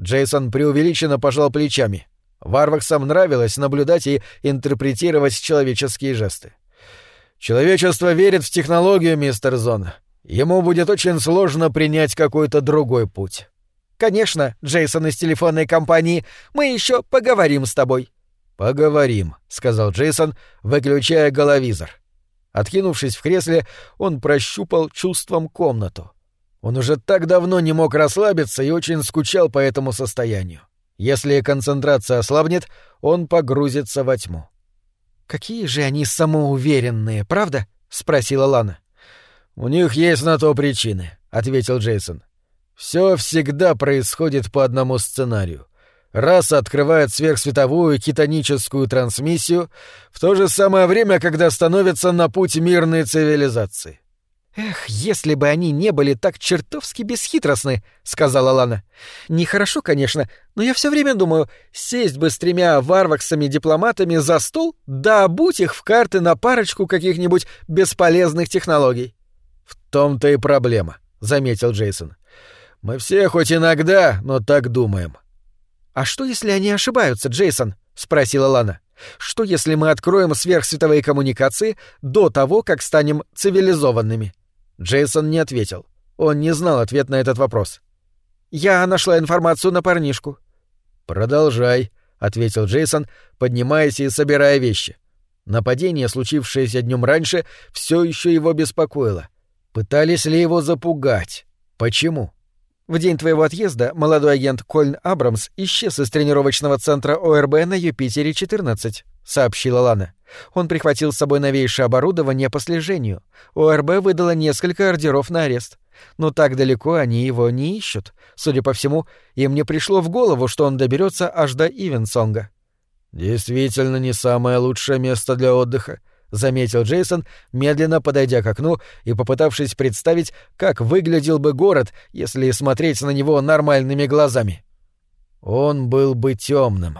Джейсон преувеличенно пожал плечами. Варваксам нравилось наблюдать и интерпретировать человеческие жесты. Человечество верит в технологию, мистер Зон. Ему будет очень сложно принять какой-то другой путь. Конечно, Джейсон из телефонной компании, мы еще поговорим с тобой. Поговорим, сказал Джейсон, выключая головизор. Откинувшись в кресле, он прощупал чувством комнату. Он уже так давно не мог расслабиться и очень скучал по этому состоянию. Если концентрация ослабнет, он погрузится во тьму. «Какие же они самоуверенные, правда?» — спросила Лана. «У них есть на то причины», — ответил Джейсон. Все всегда происходит по одному сценарию. Раса открывает сверхсветовую кетоническую трансмиссию в то же самое время, когда становится на путь мирной цивилизации. «Эх, если бы они не были так чертовски бесхитростны», — сказала Лана. «Нехорошо, конечно, но я все время думаю, сесть бы с тремя варваксами-дипломатами за стол, да обуть их в карты на парочку каких-нибудь бесполезных технологий». «В том-то и проблема», — заметил Джейсон. Мы все хоть иногда, но так думаем. А что, если они ошибаются, Джейсон? спросила Лана. Что, если мы откроем сверхсветовые коммуникации до того, как станем цивилизованными? Джейсон не ответил. Он не знал ответ на этот вопрос. Я нашла информацию на парнишку. Продолжай, ответил Джейсон, поднимаясь и собирая вещи. Нападение, случившееся днем раньше, все еще его беспокоило. Пытались ли его запугать? Почему? В день твоего отъезда молодой агент Кольн Абрамс исчез из тренировочного центра ОРБ на Юпитере-14, сообщила Лана. Он прихватил с собой новейшее оборудование по слежению. ОРБ выдала несколько ордеров на арест. Но так далеко они его не ищут. Судя по всему, им не пришло в голову, что он доберется аж до Ивенсонга. Действительно не самое лучшее место для отдыха, — заметил Джейсон, медленно подойдя к окну и попытавшись представить, как выглядел бы город, если смотреть на него нормальными глазами. Он был бы темным.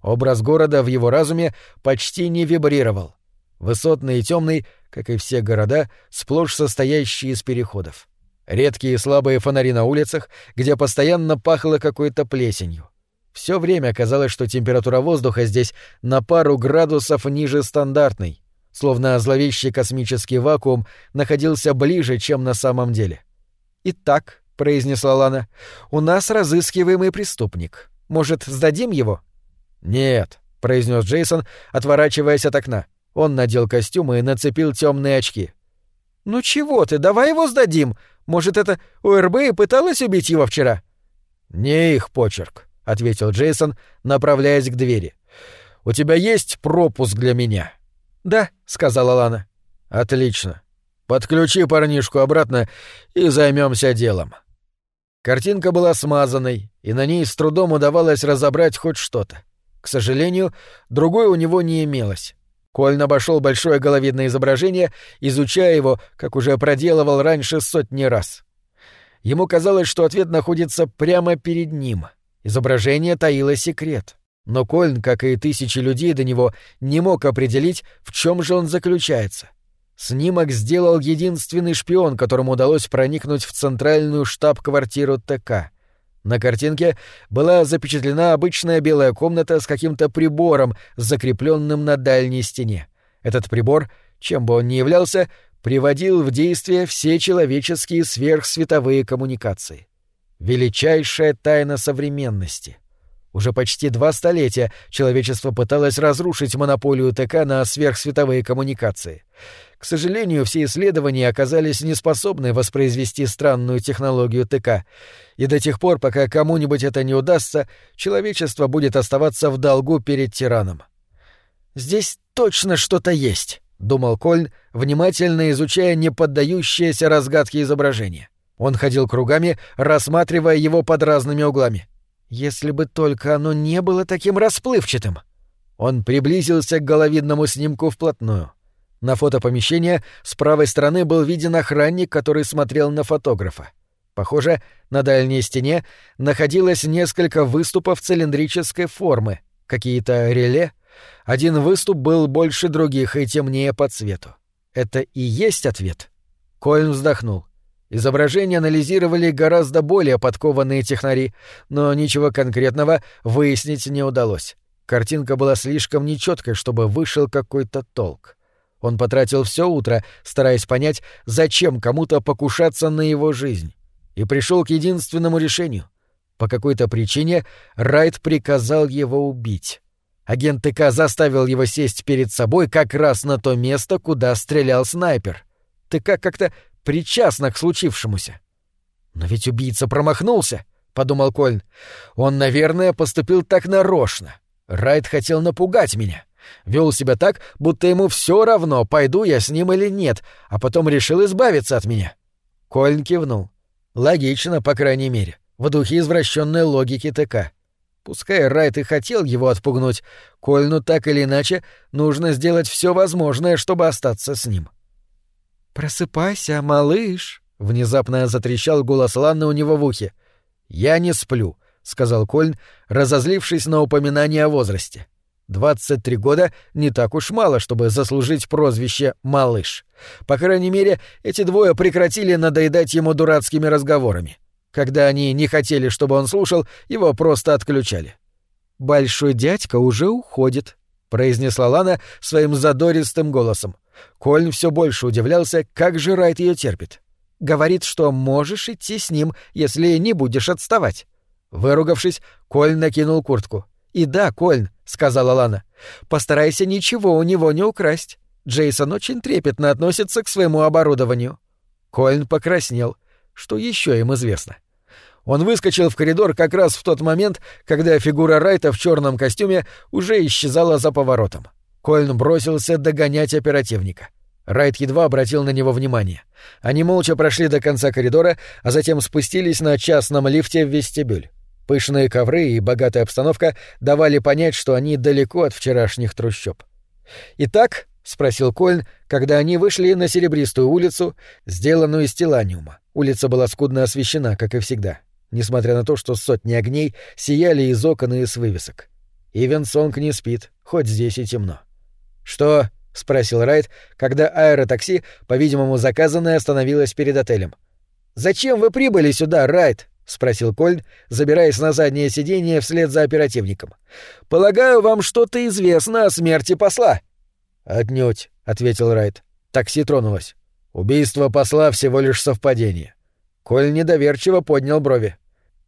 Образ города в его разуме почти не вибрировал. Высотный и темный, как и все города, сплошь состоящие из переходов. Редкие слабые фонари на улицах, где постоянно пахло какой-то плесенью. Все время казалось, что температура воздуха здесь на пару градусов ниже стандартной, словно зловещий космический вакуум находился ближе, чем на самом деле. «Итак», — произнесла Лана, — «у нас разыскиваемый преступник. Может, сдадим его?» «Нет», — произнес Джейсон, отворачиваясь от окна. Он надел костюм и нацепил темные очки. «Ну чего ты, давай его сдадим. Может, это УРБ и пыталась убить его вчера?» «Не их почерк», — ответил Джейсон, направляясь к двери. «У тебя есть пропуск для меня?» «Да», — сказала Лана. «Отлично. Подключи парнишку обратно и займемся делом». Картинка была смазанной, и на ней с трудом удавалось разобрать хоть что-то. К сожалению, другой у него не имелось. Кольн обошел большое головидное изображение, изучая его, как уже проделывал раньше сотни раз. Ему казалось, что ответ находится прямо перед ним. Изображение таило секрет. Но Кольн, как и тысячи людей до него, не мог определить, в чем же он заключается. Снимок сделал единственный шпион, которому удалось проникнуть в центральную штаб-квартиру ТК. На картинке была запечатлена обычная белая комната с каким-то прибором, закрепленным на дальней стене. Этот прибор, чем бы он ни являлся, приводил в действие все человеческие сверхсветовые коммуникации. Величайшая тайна современности. Уже почти два столетия человечество пыталось разрушить монополию ТК на сверхсветовые коммуникации. К сожалению, все исследования оказались неспособны воспроизвести странную технологию ТК, и до тех пор, пока кому-нибудь это не удастся, человечество будет оставаться в долгу перед тираном. «Здесь точно что-то есть», — думал Кольн, внимательно изучая неподдающееся разгадке изображение. Он ходил кругами, рассматривая его под разными углами. Если бы только оно не было таким расплывчатым. Он приблизился к головидному снимку вплотную. На фото помещения с правой стороны был виден охранник, который смотрел на фотографа. Похоже, на дальней стене находилось несколько выступов цилиндрической формы, какие-то реле. Один выступ был больше других и темнее по цвету. Это и есть ответ. Кольн вздохнул. Изображения анализировали гораздо более подкованные технари, но ничего конкретного выяснить не удалось. Картинка была слишком нечеткой, чтобы вышел какой-то толк. Он потратил все утро, стараясь понять, зачем кому-то покушаться на его жизнь, и пришел к единственному решению. По какой-то причине Райт приказал его убить. Агент ТК заставил его сесть перед собой как раз на то место, куда стрелял снайпер. ТК как-то причастна к случившемуся. Но ведь убийца промахнулся, подумал Кольн. Он, наверное, поступил так нарочно. Райт хотел напугать меня. Вел себя так, будто ему все равно, пойду я с ним или нет, а потом решил избавиться от меня. Кольн кивнул. Логично, по крайней мере, в духе извращенной логики ТК. Пускай Райт и хотел его отпугнуть, Кольну так или иначе нужно сделать все возможное, чтобы остаться с ним. — «Просыпайся, малыш!» — внезапно затрещал голос Ланны у него в ухе. «Я не сплю», — сказал Кольн, разозлившись на упоминание о возрасте. «Двадцать три года не так уж мало, чтобы заслужить прозвище «малыш». По крайней мере, эти двое прекратили надоедать ему дурацкими разговорами. Когда они не хотели, чтобы он слушал, его просто отключали. «Большой дядька уже уходит», — произнесла Лана своим задористым голосом. Кольн все больше удивлялся, как же Райт ее терпит. Говорит, что можешь идти с ним, если не будешь отставать. Выругавшись, Кольн накинул куртку. «И да, Кольн», — сказала Лана, — «постарайся ничего у него не украсть. Джейсон очень трепетно относится к своему оборудованию». Кольн покраснел. Что еще им известно? Он выскочил в коридор как раз в тот момент, когда фигура Райта в черном костюме уже исчезала за поворотом. Кольн бросился догонять оперативника. Райт едва обратил на него внимание. Они молча прошли до конца коридора, а затем спустились на частном лифте в вестибюль. Пышные ковры и богатая обстановка давали понять, что они далеко от вчерашних трущоб. «Итак», — спросил Кольн, когда они вышли на серебристую улицу, сделанную из теланиума. Улица была скудно освещена, как и всегда, несмотря на то, что сотни огней сияли из окон и из вывесок. Ивенсонг не спит, хоть здесь и темно. «Что?» — спросил Райт, когда аэротакси, по-видимому заказанное, остановилось перед отелем. «Зачем вы прибыли сюда, Райт?» — спросил Кольн, забираясь на заднее сиденье вслед за оперативником. «Полагаю, вам что-то известно о смерти посла?» «Отнюдь», — ответил Райт. Такси тронулось. Убийство посла всего лишь совпадение. Коль недоверчиво поднял брови.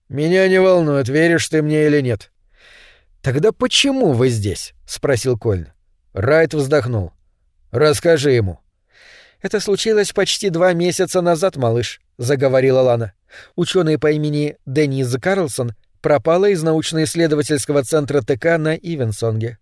«Меня не волнует, веришь ты мне или нет». «Тогда почему вы здесь?» — спросил Кольн. Райт вздохнул. «Расскажи ему». «Это случилось почти два месяца назад, малыш», — заговорила Лана. Ученый по имени Денис Карлсон пропала из научно-исследовательского центра ТК на Ивенсонге.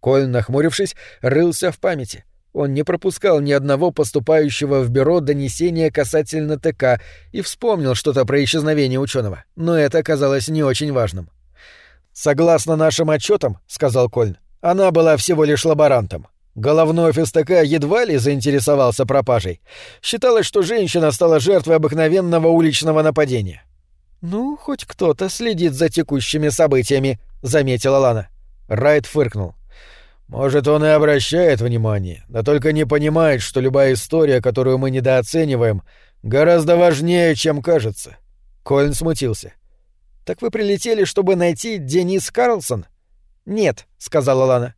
Коль, нахмурившись, рылся в памяти. Он не пропускал ни одного поступающего в бюро донесения касательно ТК и вспомнил что-то про исчезновение ученого, но это оказалось не очень важным. «Согласно нашим отчетам, сказал Кольн, — «она была всего лишь лаборантом. Головной ТК едва ли заинтересовался пропажей. Считалось, что женщина стала жертвой обыкновенного уличного нападения. «Ну, хоть кто-то следит за текущими событиями», — заметила Лана. Райт фыркнул. Может, он и обращает внимание, но только не понимает, что любая история, которую мы недооцениваем, гораздо важнее, чем кажется. Колин смутился. «Так вы прилетели, чтобы найти Денис Карлсон?» «Нет», — сказала Лана.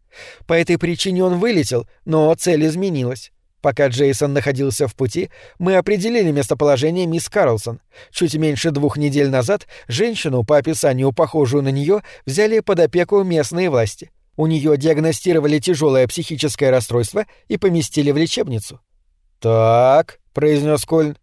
«По этой причине он вылетел, но цель изменилась. Пока Джейсон находился в пути, мы определили местоположение мисс Карлсон. Чуть меньше двух недель назад женщину, по описанию похожую на нее, взяли под опеку местные власти. У нее диагностировали тяжелое психическое расстройство и поместили в лечебницу. «Так», — произнес Кольн.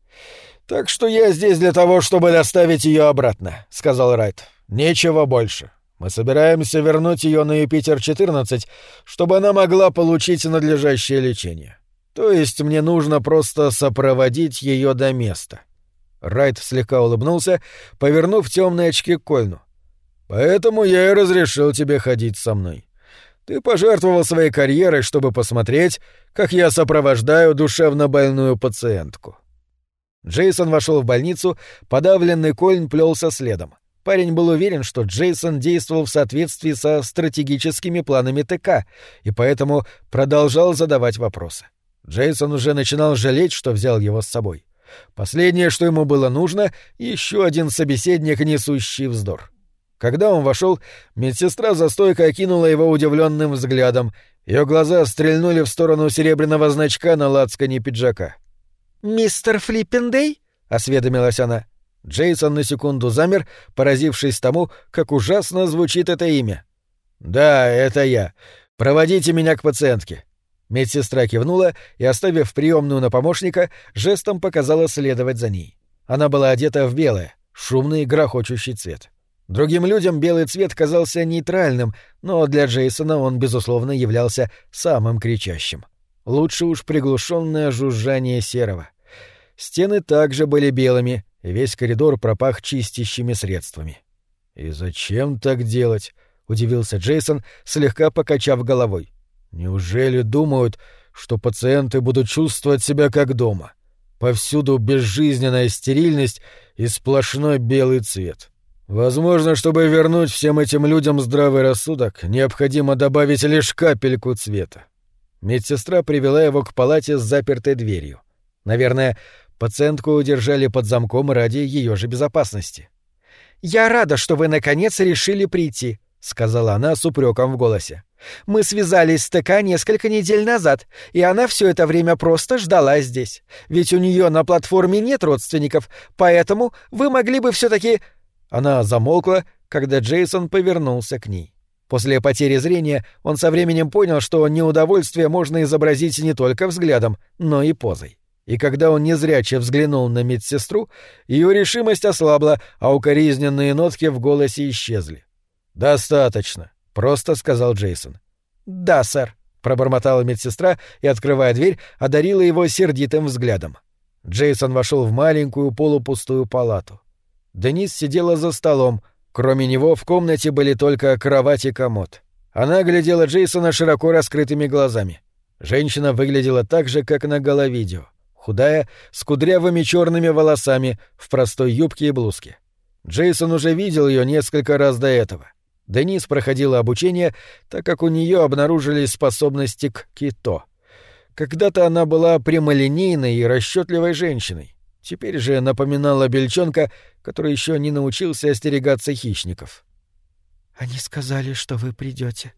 «Так что я здесь для того, чтобы доставить ее обратно», — сказал Райт. «Нечего больше. Мы собираемся вернуть ее на Юпитер-14, чтобы она могла получить надлежащее лечение. То есть мне нужно просто сопроводить ее до места». Райт слегка улыбнулся, повернув темные очки к Кольну. «Поэтому я и разрешил тебе ходить со мной. Ты пожертвовал своей карьерой, чтобы посмотреть, как я сопровождаю душевно больную пациентку». Джейсон вошел в больницу, подавленный Кольн плелся следом. Парень был уверен, что Джейсон действовал в соответствии со стратегическими планами ТК, и поэтому продолжал задавать вопросы. Джейсон уже начинал жалеть, что взял его с собой. Последнее, что ему было нужно, еще один собеседник, несущий вздор. Когда он вошел, медсестра за стойкой окинула его удивленным взглядом. Ее глаза стрельнули в сторону серебряного значка на лацкане пиджака. «Мистер Флиппендей?» — осведомилась она. Джейсон на секунду замер, поразившись тому, как ужасно звучит это имя. «Да, это я. Проводите меня к пациентке». Медсестра кивнула и, оставив приемную на помощника, жестом показала следовать за ней. Она была одета в белое, шумный грохочущий цвет. Другим людям белый цвет казался нейтральным, но для Джейсона он, безусловно, являлся самым кричащим. Лучше уж приглушенное жужжание серого. Стены также были белыми, и весь коридор пропах чистящими средствами. «И зачем так делать?» — удивился Джейсон, слегка покачав головой. «Неужели думают, что пациенты будут чувствовать себя как дома? Повсюду безжизненная стерильность и сплошной белый цвет». Возможно, чтобы вернуть всем этим людям здравый рассудок, необходимо добавить лишь капельку цвета. Медсестра привела его к палате с запертой дверью. Наверное, пациентку удержали под замком ради ее же безопасности. «Я рада, что вы наконец решили прийти», — сказала она с упреком в голосе. «Мы связались с ТК несколько недель назад, и она все это время просто ждала здесь. Ведь у нее на платформе нет родственников, поэтому вы могли бы все-таки она замолкла, когда Джейсон повернулся к ней. После потери зрения он со временем понял, что неудовольствие можно изобразить не только взглядом, но и позой. И когда он незряче взглянул на медсестру, ее решимость ослабла, а укоризненные нотки в голосе исчезли. «Достаточно», — просто сказал Джейсон. «Да, сэр», — пробормотала медсестра и, открывая дверь, одарила его сердитым взглядом. Джейсон вошел в маленькую полупустую палату. Денис сидела за столом. Кроме него в комнате были только кровать и комод. Она глядела Джейсона широко раскрытыми глазами. Женщина выглядела так же, как на головидео. Худая, с кудрявыми черными волосами, в простой юбке и блузке. Джейсон уже видел ее несколько раз до этого. Денис проходила обучение, так как у нее обнаружились способности к кито. Когда-то она была прямолинейной и расчетливой женщиной. Теперь же напоминала бельчонка, который еще не научился остерегаться хищников. «Они сказали, что вы придете,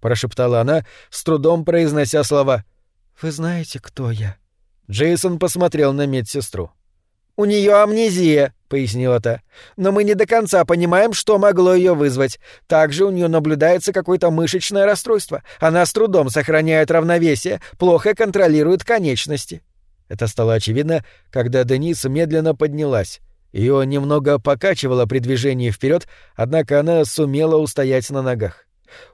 прошептала она, с трудом произнося слова. «Вы знаете, кто я?» Джейсон посмотрел на медсестру. «У нее амнезия», — пояснила та. «Но мы не до конца понимаем, что могло ее вызвать. Также у нее наблюдается какое-то мышечное расстройство. Она с трудом сохраняет равновесие, плохо контролирует конечности». Это стало очевидно, когда Денис медленно поднялась. Ее немного покачивало при движении вперед, однако она сумела устоять на ногах.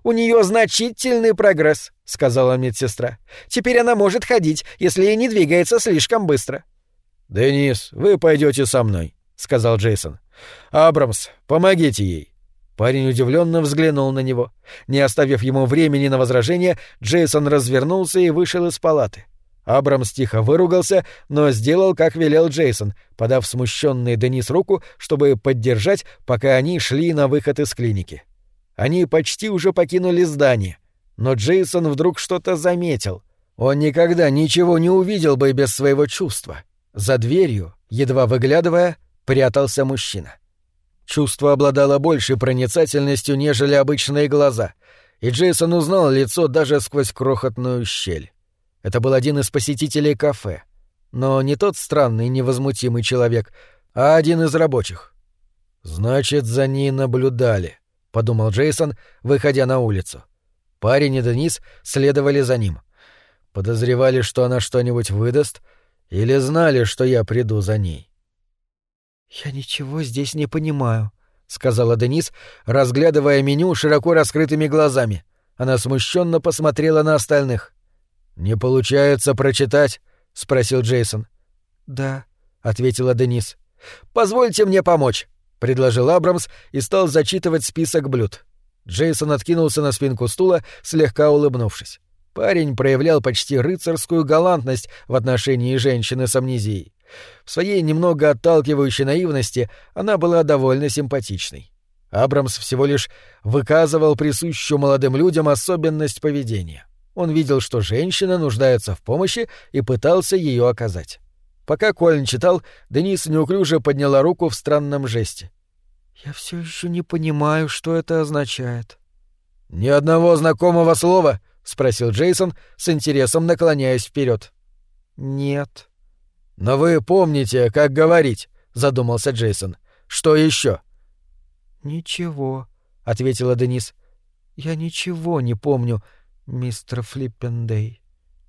«У нее значительный прогресс», — сказала медсестра. «Теперь она может ходить, если не двигается слишком быстро». «Денис, вы пойдете со мной», — сказал Джейсон. «Абрамс, помогите ей». Парень удивленно взглянул на него. Не оставив ему времени на возражение, Джейсон развернулся и вышел из палаты. Абрамс тихо выругался, но сделал, как велел Джейсон, подав смущенный Денис руку, чтобы поддержать, пока они шли на выход из клиники. Они почти уже покинули здание, но Джейсон вдруг что-то заметил. Он никогда ничего не увидел бы без своего чувства. За дверью, едва выглядывая, прятался мужчина. Чувство обладало большей проницательностью, нежели обычные глаза, и Джейсон узнал лицо даже сквозь крохотную щель. Это был один из посетителей кафе, но не тот странный невозмутимый человек, а один из рабочих. Значит, за ней наблюдали подумал Джейсон, выходя на улицу. Парень и Денис следовали за ним. Подозревали, что она что-нибудь выдаст, или знали, что я приду за ней. «Я ничего здесь не понимаю», — сказала Денис, разглядывая меню широко раскрытыми глазами. Она смущенно посмотрела на остальных. «Не получается прочитать?» — спросил Джейсон. «Да», — ответила Денис. «Позвольте мне помочь», — предложил Абрамс и стал зачитывать список блюд. Джейсон откинулся на спинку стула, слегка улыбнувшись. Парень проявлял почти рыцарскую галантность в отношении женщины с амнезией. В своей немного отталкивающей наивности она была довольно симпатичной. Абрамс всего лишь выказывал присущую молодым людям особенность поведения. Он видел, что женщина нуждается в помощи и пытался ее оказать. Пока Колин читал, Денис неуклюже подняла руку в странном жесте. «Я все еще не понимаю, что это означает». «Ни одного знакомого слова?» — спросил Джейсон, с интересом наклоняясь вперед. «Нет». «Но вы помните, как говорить», — задумался Джейсон. «Что еще?» «Ничего», — ответила Денис. «Я ничего не помню, мистер Флиппендей».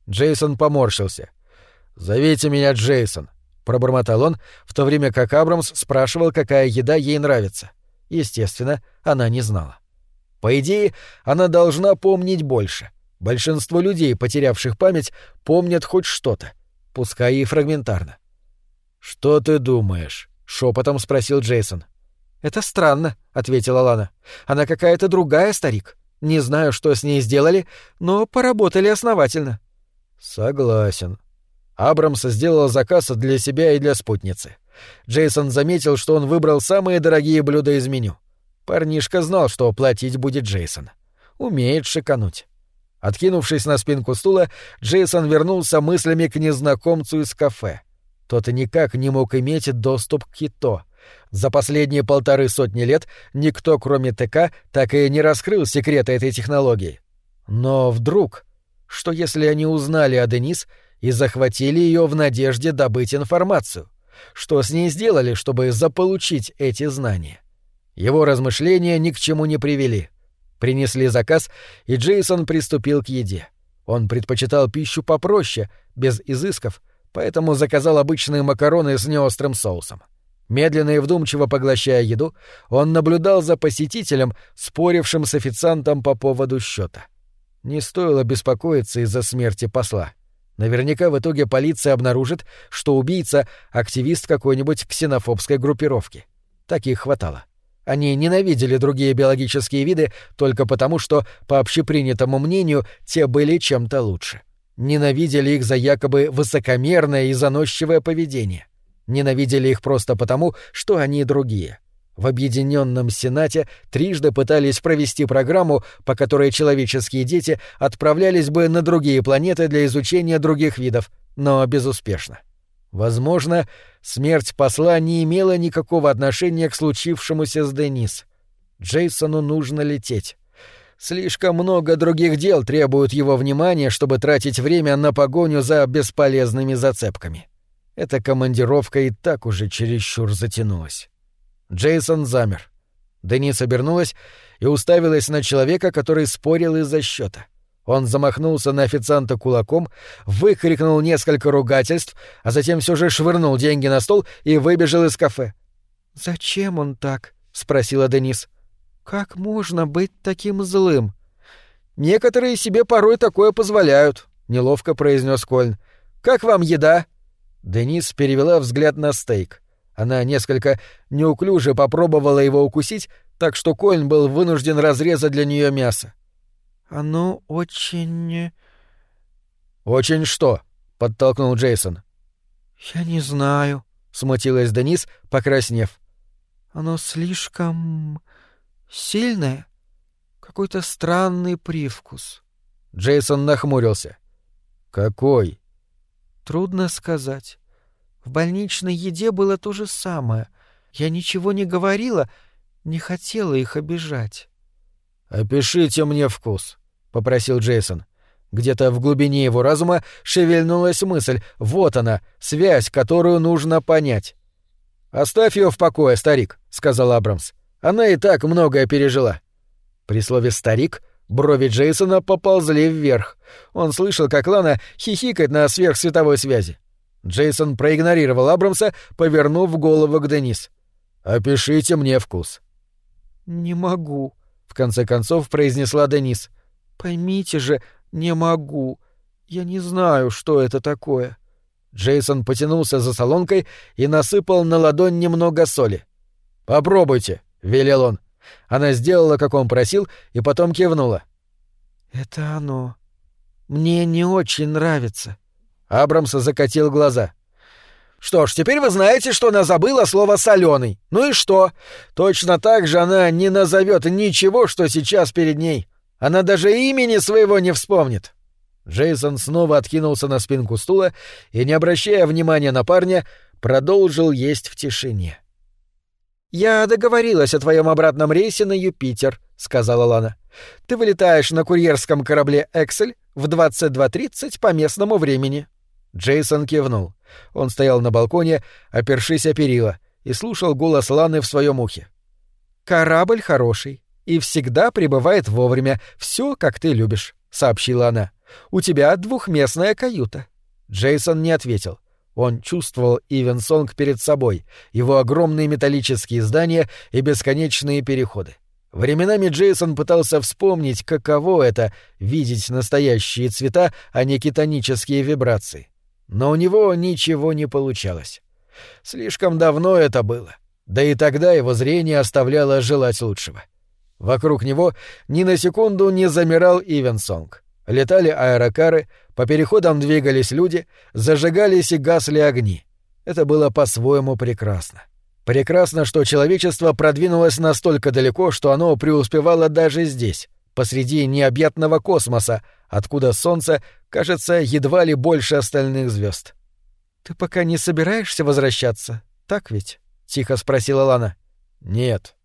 Джейсон поморщился. «Зовите меня Джейсон», — пробормотал он, в то время как Абрамс спрашивал, какая еда ей нравится. Естественно, она не знала. По идее, она должна помнить больше. Большинство людей, потерявших память, помнят хоть что-то, пускай и фрагментарно. «Что ты думаешь?» — шепотом спросил Джейсон. «Это странно», — ответила Лана. «Она какая-то другая, старик. Не знаю, что с ней сделали, но поработали основательно». «Согласен», Абрамс сделал заказ для себя и для спутницы. Джейсон заметил, что он выбрал самые дорогие блюда из меню. Парнишка знал, что платить будет Джейсон. Умеет шикануть. Откинувшись на спинку стула, Джейсон вернулся мыслями к незнакомцу из кафе. Тот никак не мог иметь доступ к Кито. За последние полторы сотни лет никто, кроме ТК, так и не раскрыл секреты этой технологии. Но вдруг... Что если они узнали о Денис и захватили ее в надежде добыть информацию. Что с ней сделали, чтобы заполучить эти знания? Его размышления ни к чему не привели. Принесли заказ, и Джейсон приступил к еде. Он предпочитал пищу попроще, без изысков, поэтому заказал обычные макароны с неострым соусом. Медленно и вдумчиво поглощая еду, он наблюдал за посетителем, спорившим с официантом по поводу счета. Не стоило беспокоиться из-за смерти посла. Наверняка в итоге полиция обнаружит, что убийца — активист какой-нибудь ксенофобской группировки. Таких хватало. Они ненавидели другие биологические виды только потому, что, по общепринятому мнению, те были чем-то лучше. Ненавидели их за якобы высокомерное и заносчивое поведение. Ненавидели их просто потому, что они другие. В Объединенном Сенате трижды пытались провести программу, по которой человеческие дети отправлялись бы на другие планеты для изучения других видов, но безуспешно. Возможно, смерть посла не имела никакого отношения к случившемуся с Денис. Джейсону нужно лететь. Слишком много других дел требуют его внимания, чтобы тратить время на погоню за бесполезными зацепками. Эта командировка и так уже чересчур затянулась. Джейсон замер. Денис обернулась и уставилась на человека, который спорил из-за счета. Он замахнулся на официанта кулаком, выкрикнул несколько ругательств, а затем все же швырнул деньги на стол и выбежал из кафе. «Зачем он так?» — спросила Денис. Как можно быть таким злым? Некоторые себе порой такое позволяют, неловко произнес Кольн. Как вам еда? Денис перевела взгляд на стейк. Она несколько неуклюже попробовала его укусить, так что Кольн был вынужден разрезать для нее мясо. Оно очень... Очень что? подтолкнул Джейсон. Я не знаю, смутилась Денис, покраснев. Оно слишком Сильное? Какой-то странный привкус. Джейсон нахмурился. Какой? Трудно сказать. В больничной еде было то же самое. Я ничего не говорила, не хотела их обижать. «Опишите мне вкус», — попросил Джейсон. Где-то в глубине его разума шевельнулась мысль. Вот она, связь, которую нужно понять. «Оставь ее в покое, старик», — сказал Абрамс. Она и так многое пережила. При слове «старик» брови Джейсона поползли вверх. Он слышал, как Лана хихикает на сверхсветовой связи. Джейсон проигнорировал Абрамса, повернув голову к Денис. «Опишите мне вкус». «Не могу», — в конце концов произнесла Денис. «Поймите же, не могу. Я не знаю, что это такое». Джейсон потянулся за солонкой и насыпал на ладонь немного соли. «Попробуйте», — велел он. Она сделала, как он просил, и потом кивнула. «Это оно. Мне не очень нравится». Абрамс закатил глаза. «Что ж, теперь вы знаете, что она забыла слово «соленый». Ну и что? Точно так же она не назовет ничего, что сейчас перед ней. Она даже имени своего не вспомнит». Джейсон снова откинулся на спинку стула и, не обращая внимания на парня, продолжил есть в тишине. — «Я договорилась о твоем обратном рейсе на Юпитер», — сказала Лана. «Ты вылетаешь на курьерском корабле «Эксель» в 22.30 по местному времени». Джейсон кивнул. Он стоял на балконе, опершись о перила, и слушал голос Ланы в своем ухе. «Корабль хороший и всегда прибывает вовремя, все как ты любишь», — сообщила она. «У тебя двухместная каюта». Джейсон не ответил. Он чувствовал Ивенсонг перед собой, его огромные металлические здания и бесконечные переходы. Временами Джейсон пытался вспомнить, каково это — видеть настоящие цвета, а не кетонические вибрации. Но у него ничего не получалось. Слишком давно это было. Да и тогда его зрение оставляло желать лучшего. Вокруг него ни на секунду не замирал Ивенсонг. Летали аэрокары, по переходам двигались люди, зажигались и гасли огни. Это было по-своему прекрасно. Прекрасно, что человечество продвинулось настолько далеко, что оно преуспевало даже здесь, посреди необъятного космоса, откуда Солнце кажется едва ли больше остальных звезд. «Ты пока не собираешься возвращаться, так ведь?» — тихо спросила Лана. «Нет».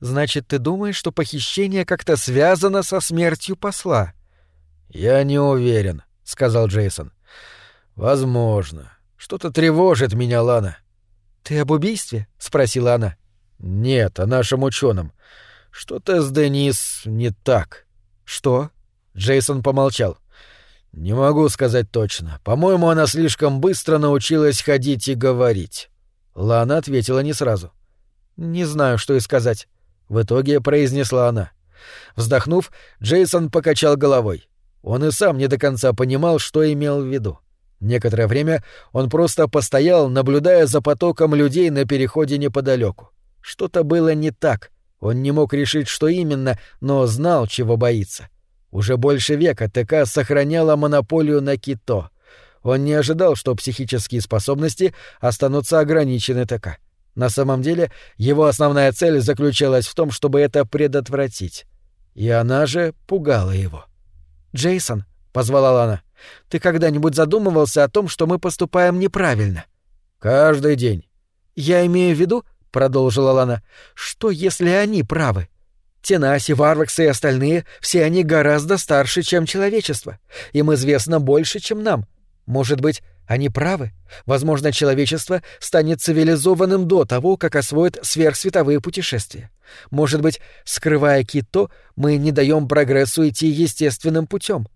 «Значит, ты думаешь, что похищение как-то связано со смертью посла?» «Я не уверен», — сказал Джейсон. «Возможно. Что-то тревожит меня, Лана». «Ты об убийстве?» — спросила она. «Нет, о нашем ученом. Что-то с Денис не так». «Что?» — Джейсон помолчал. «Не могу сказать точно. По-моему, она слишком быстро научилась ходить и говорить». Лана ответила не сразу. «Не знаю, что и сказать», — в итоге произнесла она. Вздохнув, Джейсон покачал головой. Он и сам не до конца понимал, что имел в виду. Некоторое время он просто постоял, наблюдая за потоком людей на переходе неподалеку. Что-то было не так. Он не мог решить, что именно, но знал, чего боится. Уже больше века ТК сохраняла монополию на кито. Он не ожидал, что психические способности останутся ограничены ТК. На самом деле, его основная цель заключалась в том, чтобы это предотвратить. И она же пугала его. «Джейсон», — позвала Лана, — «ты когда-нибудь задумывался о том, что мы поступаем неправильно?» Каждый день. Я имею в виду, продолжила Лана, что если они правы? Тенаси, Варваксы и остальные, все они гораздо старше, чем человечество. Им известно больше, чем нам. Может быть, они правы? Возможно, человечество станет цивилизованным до того, как освоит сверхсветовые путешествия. Может быть, скрывая Кито, мы не даем прогрессу идти естественным путем.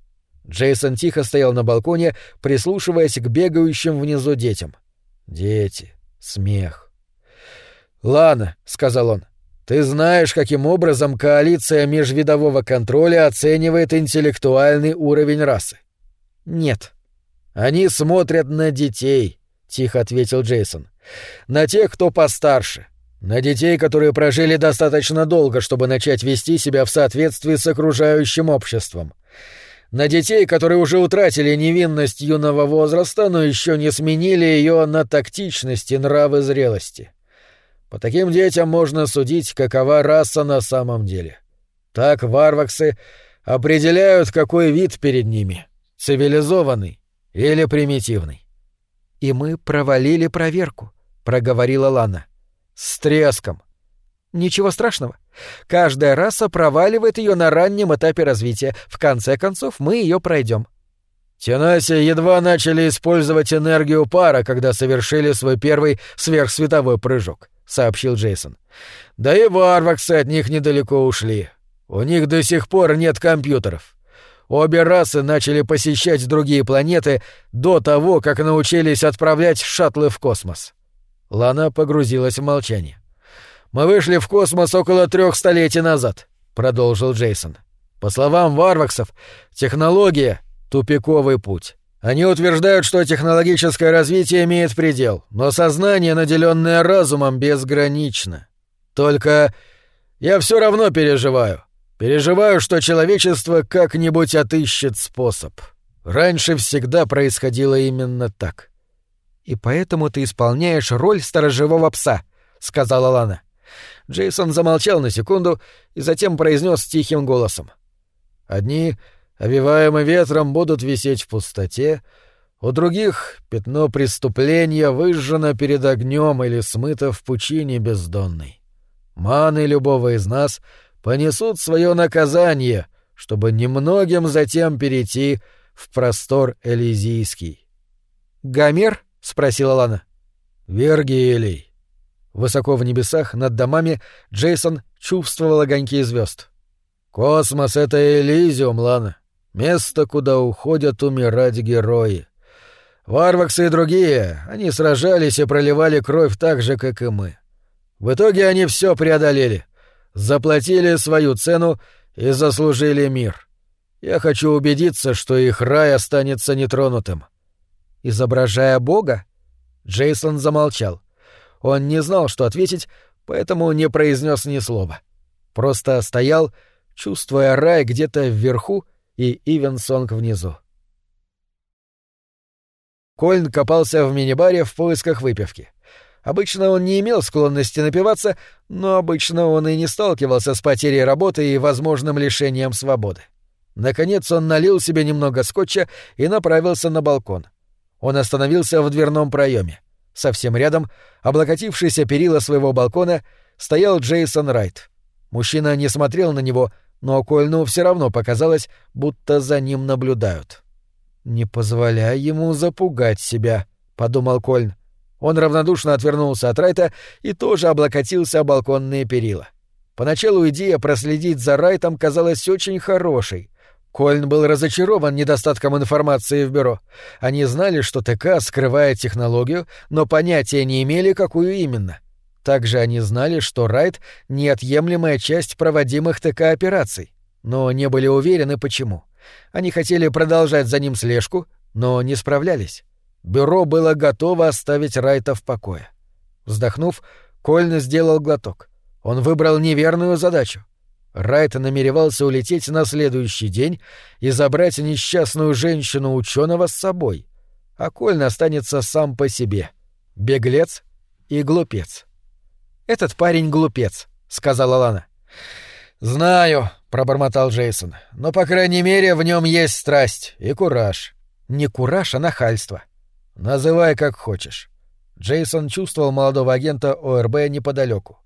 Джейсон тихо стоял на балконе, прислушиваясь к бегающим внизу детям. Дети. Смех. «Лана», — сказал он, — «ты знаешь, каким образом коалиция межвидового контроля оценивает интеллектуальный уровень расы?» «Нет». «Они смотрят на детей», — тихо ответил Джейсон. «На тех, кто постарше. На детей, которые прожили достаточно долго, чтобы начать вести себя в соответствии с окружающим обществом на детей, которые уже утратили невинность юного возраста, но еще не сменили ее на тактичность и нравы зрелости. По таким детям можно судить, какова раса на самом деле. Так варваксы определяют, какой вид перед ними — цивилизованный или примитивный. «И мы провалили проверку», — проговорила Лана. «С треском». «Ничего страшного. Каждая раса проваливает ее на раннем этапе развития. В конце концов, мы ее пройдем. Тенаси едва начали использовать энергию пара, когда совершили свой первый сверхсветовой прыжок, сообщил Джейсон. Да и варваксы от них недалеко ушли. У них до сих пор нет компьютеров. Обе расы начали посещать другие планеты до того, как научились отправлять шаттлы в космос. Лана погрузилась в молчание. Мы вышли в космос около трех столетий назад, продолжил Джейсон. По словам варваксов, технология — тупиковый путь. Они утверждают, что технологическое развитие имеет предел, но сознание, наделенное разумом, безгранично. Только я все равно переживаю. Переживаю, что человечество как-нибудь отыщет способ. Раньше всегда происходило именно так. И поэтому ты исполняешь роль сторожевого пса, сказала Лана. Джейсон замолчал на секунду и затем произнес тихим голосом. «Одни, овиваемые ветром, будут висеть в пустоте, у других пятно преступления выжжено перед огнем или смыто в пучине бездонной. Маны любого из нас понесут свое наказание, чтобы немногим затем перейти в простор Элизийский. «Гомер?» — спросила Лана. «Вергилий», Высоко в небесах, над домами, Джейсон чувствовал огоньки звезд. «Космос — это Элизиум, Лана. Место, куда уходят умирать герои. Варваксы и другие, они сражались и проливали кровь так же, как и мы. В итоге они все преодолели, заплатили свою цену и заслужили мир. Я хочу убедиться, что их рай останется нетронутым». «Изображая Бога?» Джейсон замолчал. Он не знал, что ответить, поэтому не произнес ни слова. Просто стоял, чувствуя рай где-то вверху и Ивенсонг внизу. Кольн копался в мини-баре в поисках выпивки. Обычно он не имел склонности напиваться, но обычно он и не сталкивался с потерей работы и возможным лишением свободы. Наконец он налил себе немного скотча и направился на балкон. Он остановился в дверном проеме. Совсем рядом, облокотившийся перила своего балкона, стоял Джейсон Райт. Мужчина не смотрел на него, но Кольну все равно показалось, будто за ним наблюдают. «Не позволяй ему запугать себя», — подумал Кольн. Он равнодушно отвернулся от Райта и тоже облокотился о балконные перила. Поначалу идея проследить за Райтом казалась очень хорошей, Кольн был разочарован недостатком информации в бюро. Они знали, что ТК скрывает технологию, но понятия не имели, какую именно. Также они знали, что Райт — неотъемлемая часть проводимых ТК-операций, но не были уверены, почему. Они хотели продолжать за ним слежку, но не справлялись. Бюро было готово оставить Райта в покое. Вздохнув, Кольн сделал глоток. Он выбрал неверную задачу. Райт намеревался улететь на следующий день и забрать несчастную женщину ученого с собой, а Кольн останется сам по себе. Беглец и глупец. «Этот парень глупец», — сказала Лана. «Знаю», — пробормотал Джейсон, — «но, по крайней мере, в нем есть страсть и кураж». «Не кураж, а нахальство». «Называй как хочешь». Джейсон чувствовал молодого агента ОРБ неподалеку.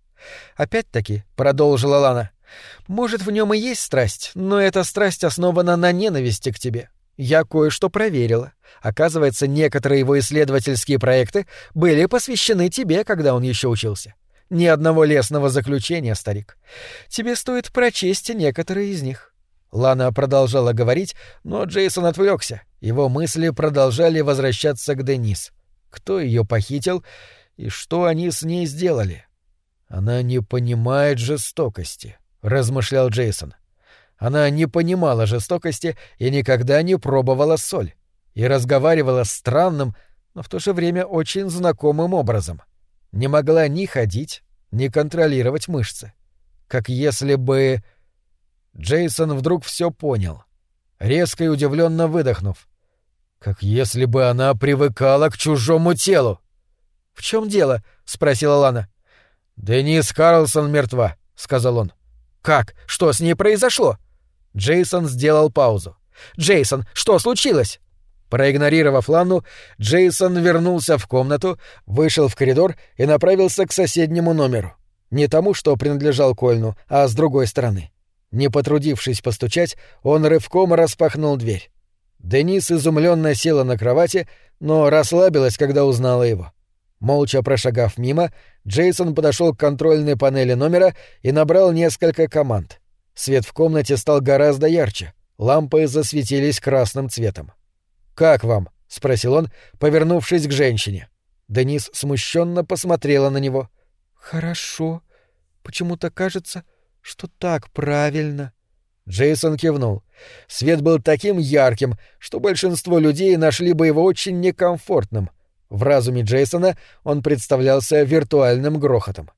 «Опять-таки», — продолжила Лана, — «может, в нем и есть страсть, но эта страсть основана на ненависти к тебе. Я кое-что проверила. Оказывается, некоторые его исследовательские проекты были посвящены тебе, когда он еще учился. Ни одного лесного заключения, старик. Тебе стоит прочесть некоторые из них. Лана продолжала говорить, но Джейсон отвлекся. Его мысли продолжали возвращаться к Денис. Кто ее похитил и что они с ней сделали? Она не понимает жестокости, размышлял Джейсон. Она не понимала жестокости и никогда не пробовала соль. И разговаривала странным, но в то же время очень знакомым образом. Не могла ни ходить, ни контролировать мышцы. Как если бы... Джейсон вдруг все понял, резко и удивленно выдохнув. Как если бы она привыкала к чужому телу. «В чем дело?» — спросила Лана. «Денис Карлсон мертва», — сказал он. «Как? Что с ней произошло?» Джейсон сделал паузу. «Джейсон, что случилось?» Проигнорировав Лану, Джейсон вернулся в комнату, вышел в коридор и направился к соседнему номеру. Не тому, что принадлежал Кольну, а с другой стороны. Не потрудившись постучать, он рывком распахнул дверь. Денис изумленно села на кровати, но расслабилась, когда узнала его. Молча прошагав мимо, Джейсон подошел к контрольной панели номера и набрал несколько команд. Свет в комнате стал гораздо ярче, лампы засветились красным цветом. «Как вам?» — спросил он, повернувшись к женщине. Денис смущенно посмотрела на него. «Хорошо. Почему-то кажется, что так правильно». Джейсон кивнул. Свет был таким ярким, что большинство людей нашли бы его очень некомфортным. В разуме Джейсона он представлялся виртуальным грохотом.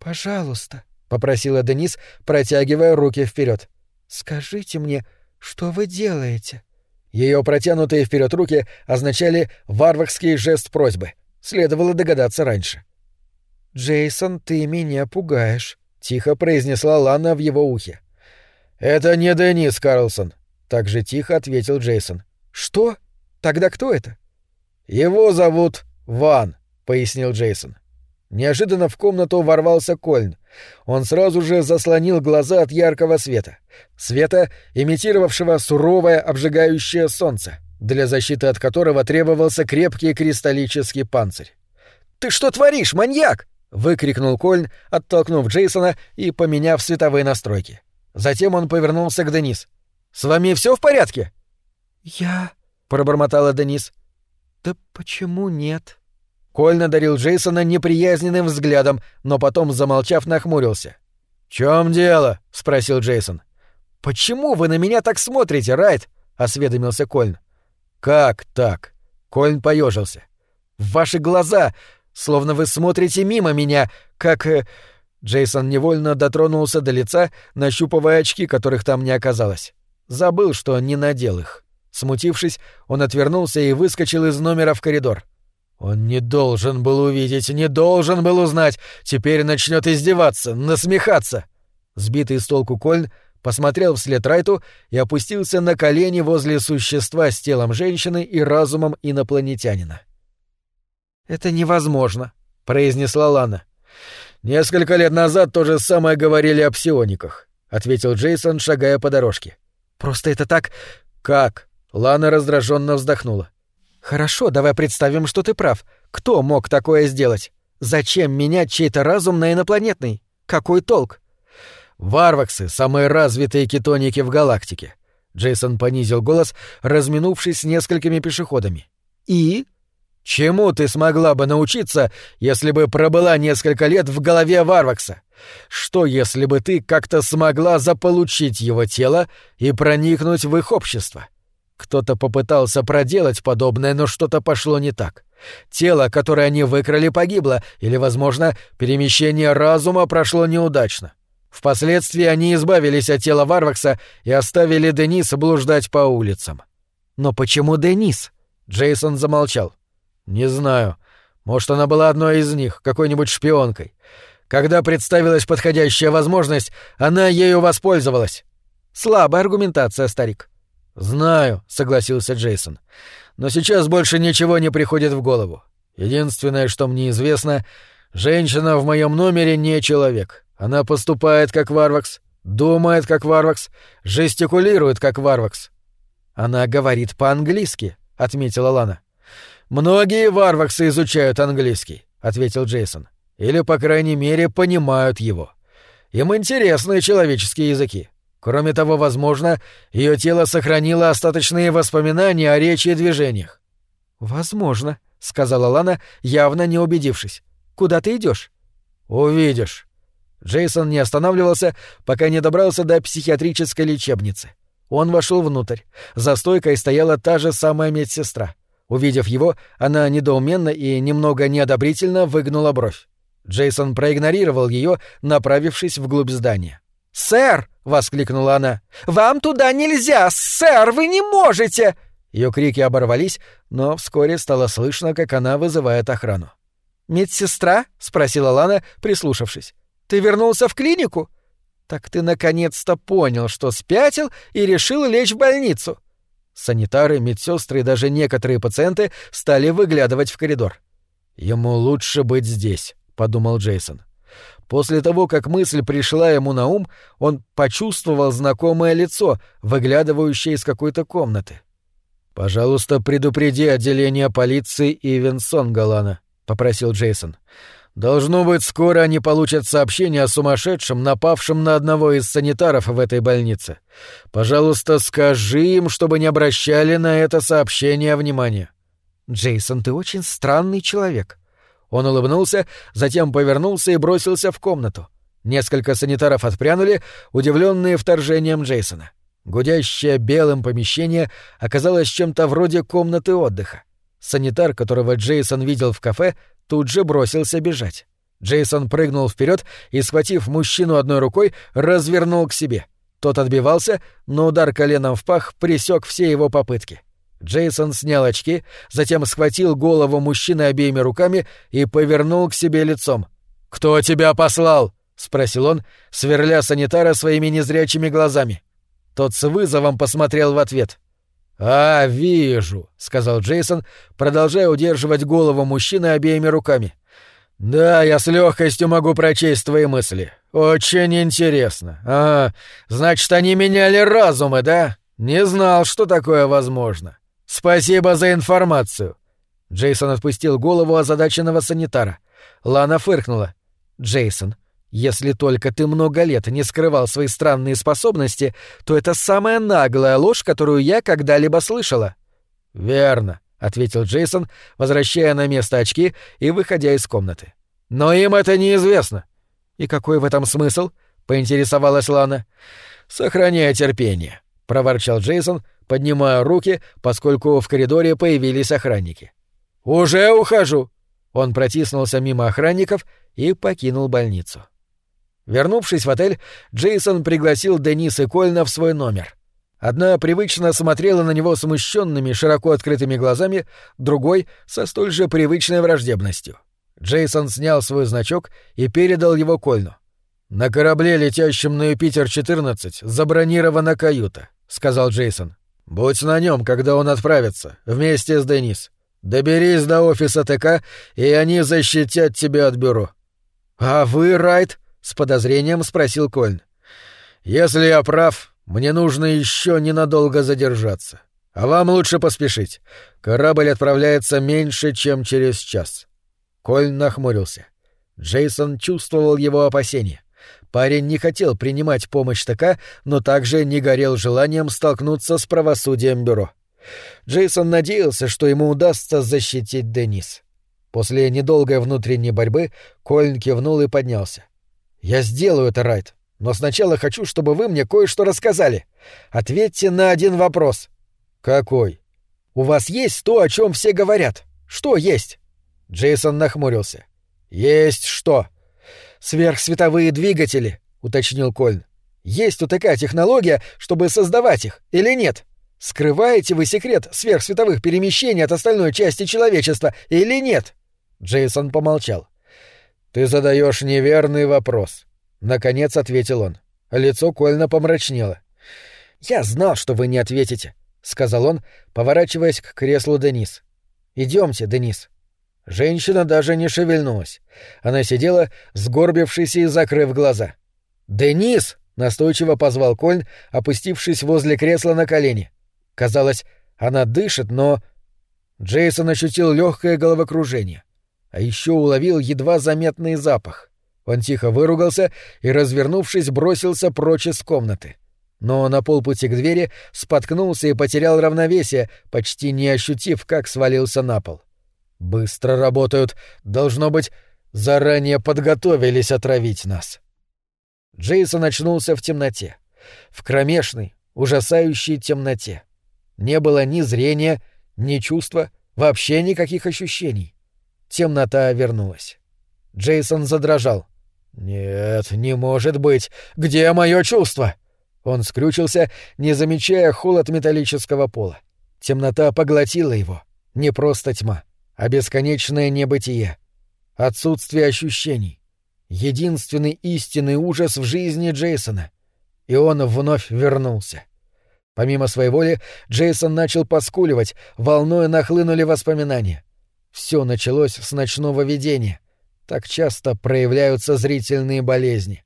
«Пожалуйста», — попросила Денис, протягивая руки вперед. «Скажите мне, что вы делаете?» Ее протянутые вперед руки означали варварский жест просьбы. Следовало догадаться раньше. «Джейсон, ты меня пугаешь», — тихо произнесла Лана в его ухе. «Это не Денис Карлсон», — так же тихо ответил Джейсон. «Что? Тогда кто это?» «Его зовут Ван», — пояснил Джейсон. Неожиданно в комнату ворвался Кольн. Он сразу же заслонил глаза от яркого света. Света, имитировавшего суровое обжигающее солнце, для защиты от которого требовался крепкий кристаллический панцирь. «Ты что творишь, маньяк?» — выкрикнул Кольн, оттолкнув Джейсона и поменяв световые настройки. Затем он повернулся к Денис. «С вами все в порядке?» «Я...» — пробормотала Денис. «Да почему нет?» Коль надарил Джейсона неприязненным взглядом, но потом, замолчав, нахмурился. «В чем дело?» — спросил Джейсон. «Почему вы на меня так смотрите, Райт?» — осведомился Кольн. «Как так?» — Кольн поежился. «Ваши глаза, словно вы смотрите мимо меня, как...» э... Джейсон невольно дотронулся до лица, нащупывая очки, которых там не оказалось. Забыл, что не надел их. Смутившись, он отвернулся и выскочил из номера в коридор. Он не должен был увидеть, не должен был узнать. Теперь начнет издеваться, насмехаться. Сбитый с толку Кольн посмотрел вслед Райту и опустился на колени возле существа с телом женщины и разумом инопланетянина. «Это невозможно», — произнесла Лана. «Несколько лет назад то же самое говорили о псиониках», — ответил Джейсон, шагая по дорожке. «Просто это так...» «Как?» — Лана раздраженно вздохнула. «Хорошо, давай представим, что ты прав. Кто мог такое сделать? Зачем менять чей-то разум на инопланетный? Какой толк?» «Варваксы — самые развитые кетоники в галактике». Джейсон понизил голос, разминувшись с несколькими пешеходами. «И?» «Чему ты смогла бы научиться, если бы пробыла несколько лет в голове Варвакса? Что, если бы ты как-то смогла заполучить его тело и проникнуть в их общество?» Кто-то попытался проделать подобное, но что-то пошло не так. Тело, которое они выкрали, погибло, или, возможно, перемещение разума прошло неудачно. Впоследствии они избавились от тела Варвакса и оставили Дениса блуждать по улицам. «Но почему Денис?» Джейсон замолчал. «Не знаю. Может, она была одной из них, какой-нибудь шпионкой. Когда представилась подходящая возможность, она ею воспользовалась». «Слабая аргументация, старик. «Знаю», — согласился Джейсон. «Но сейчас больше ничего не приходит в голову. Единственное, что мне известно, женщина в моем номере не человек. Она поступает как Варвакс, думает как Варвакс, жестикулирует как Варвакс. Она говорит по-английски, отметила Лана. Многие Варваксы изучают английский, ответил Джейсон. Или, по крайней мере, понимают его. Им интересны человеческие языки. Кроме того, возможно, ее тело сохранило остаточные воспоминания о речи и движениях. Возможно, сказала Лана, явно не убедившись. Куда ты идешь? Увидишь. Джейсон не останавливался, пока не добрался до психиатрической лечебницы. Он вошел внутрь. За стойкой стояла та же самая медсестра. Увидев его, она недоуменно и немного неодобрительно выгнула бровь. Джейсон проигнорировал ее, направившись вглубь здания. «Сэр!» — воскликнула она. «Вам туда нельзя! Сэр, вы не можете!» Ее крики оборвались, но вскоре стало слышно, как она вызывает охрану. «Медсестра?» — спросила Лана, прислушавшись. «Ты вернулся в клинику?» «Так ты наконец-то понял, что спятил и решил лечь в больницу». Санитары, медсестры и даже некоторые пациенты стали выглядывать в коридор. «Ему лучше быть здесь», — подумал Джейсон. После того, как мысль пришла ему на ум, он почувствовал знакомое лицо, выглядывающее из какой-то комнаты. «Пожалуйста, предупреди отделение полиции и Винсон Галана», — попросил Джейсон. «Должно быть, скоро они получат сообщение о сумасшедшем, напавшем на одного из санитаров в этой больнице. Пожалуйста, скажи им, чтобы не обращали на это сообщение внимания». «Джейсон, ты очень странный человек», он улыбнулся, затем повернулся и бросился в комнату. Несколько санитаров отпрянули, удивленные вторжением Джейсона. Гудящее белым помещение оказалось чем-то вроде комнаты отдыха. Санитар, которого Джейсон видел в кафе, тут же бросился бежать. Джейсон прыгнул вперед и, схватив мужчину одной рукой, развернул к себе. Тот отбивался, но удар коленом в пах пресек все его попытки. Джейсон снял очки, затем схватил голову мужчины обеими руками и повернул к себе лицом. «Кто тебя послал?» — спросил он, сверля санитара своими незрячими глазами. Тот с вызовом посмотрел в ответ. «А, вижу», — сказал Джейсон, продолжая удерживать голову мужчины обеими руками. «Да, я с легкостью могу прочесть твои мысли. Очень интересно. А, значит, они меняли разумы, да? Не знал, что такое возможно. Спасибо за информацию». Джейсон отпустил голову озадаченного санитара. Лана фыркнула. «Джейсон, если только ты много лет не скрывал свои странные способности, то это самая наглая ложь, которую я когда-либо слышала». «Верно», — ответил Джейсон, возвращая на место очки и выходя из комнаты. «Но им это неизвестно». «И какой в этом смысл?» — поинтересовалась Лана. «Сохраняя терпение», — проворчал Джейсон, поднимая руки, поскольку в коридоре появились охранники. «Уже ухожу!» Он протиснулся мимо охранников и покинул больницу. Вернувшись в отель, Джейсон пригласил Денис и Кольна в свой номер. Одна привычно смотрела на него смущенными, широко открытыми глазами, другой — со столь же привычной враждебностью. Джейсон снял свой значок и передал его Кольну. «На корабле, летящем на Юпитер-14, забронирована каюта», — сказал Джейсон. «Будь на нем, когда он отправится, вместе с Денис. Доберись до офиса ТК, и они защитят тебя от бюро». «А вы, Райт?» — с подозрением спросил Кольн. «Если я прав, мне нужно еще ненадолго задержаться. А вам лучше поспешить. Корабль отправляется меньше, чем через час». Кольн нахмурился. Джейсон чувствовал его опасения. Парень не хотел принимать помощь ТК, но также не горел желанием столкнуться с правосудием бюро. Джейсон надеялся, что ему удастся защитить Денис. После недолгой внутренней борьбы Кольн кивнул и поднялся. «Я сделаю это, Райт, но сначала хочу, чтобы вы мне кое-что рассказали. Ответьте на один вопрос». «Какой?» «У вас есть то, о чем все говорят. Что есть?» Джейсон нахмурился. «Есть что?» «Сверхсветовые двигатели», — уточнил Кольн. «Есть у ТК технология, чтобы создавать их, или нет? Скрываете вы секрет сверхсветовых перемещений от остальной части человечества, или нет?» Джейсон помолчал. «Ты задаешь неверный вопрос», — наконец ответил он. Лицо Кольна помрачнело. «Я знал, что вы не ответите», — сказал он, поворачиваясь к креслу Денис. «Идемте, Денис». Женщина даже не шевельнулась. Она сидела, сгорбившись и закрыв глаза. «Денис!» — настойчиво позвал Кольн, опустившись возле кресла на колени. Казалось, она дышит, но... Джейсон ощутил легкое головокружение. А еще уловил едва заметный запах. Он тихо выругался и, развернувшись, бросился прочь из комнаты. Но на полпути к двери споткнулся и потерял равновесие, почти не ощутив, как свалился на пол. Быстро работают. Должно быть, заранее подготовились отравить нас. Джейсон очнулся в темноте. В кромешной, ужасающей темноте. Не было ни зрения, ни чувства, вообще никаких ощущений. Темнота вернулась. Джейсон задрожал. «Нет, не может быть! Где мое чувство?» Он скрючился, не замечая холод металлического пола. Темнота поглотила его. Не просто тьма а бесконечное небытие, отсутствие ощущений, единственный истинный ужас в жизни Джейсона. И он вновь вернулся. Помимо своей воли, Джейсон начал поскуливать, волной нахлынули воспоминания. Все началось с ночного видения. Так часто проявляются зрительные болезни.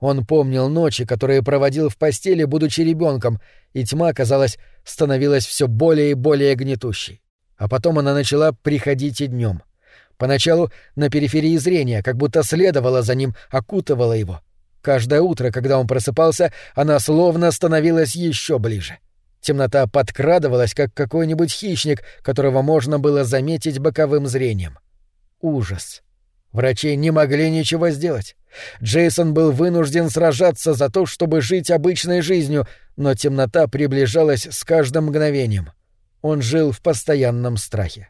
Он помнил ночи, которые проводил в постели, будучи ребенком, и тьма, казалось, становилась все более и более гнетущей. А потом она начала приходить и днем. Поначалу на периферии зрения, как будто следовала за ним, окутывала его. Каждое утро, когда он просыпался, она словно становилась еще ближе. Темнота подкрадывалась, как какой-нибудь хищник, которого можно было заметить боковым зрением. Ужас. Врачи не могли ничего сделать. Джейсон был вынужден сражаться за то, чтобы жить обычной жизнью, но темнота приближалась с каждым мгновением. Он жил в постоянном страхе.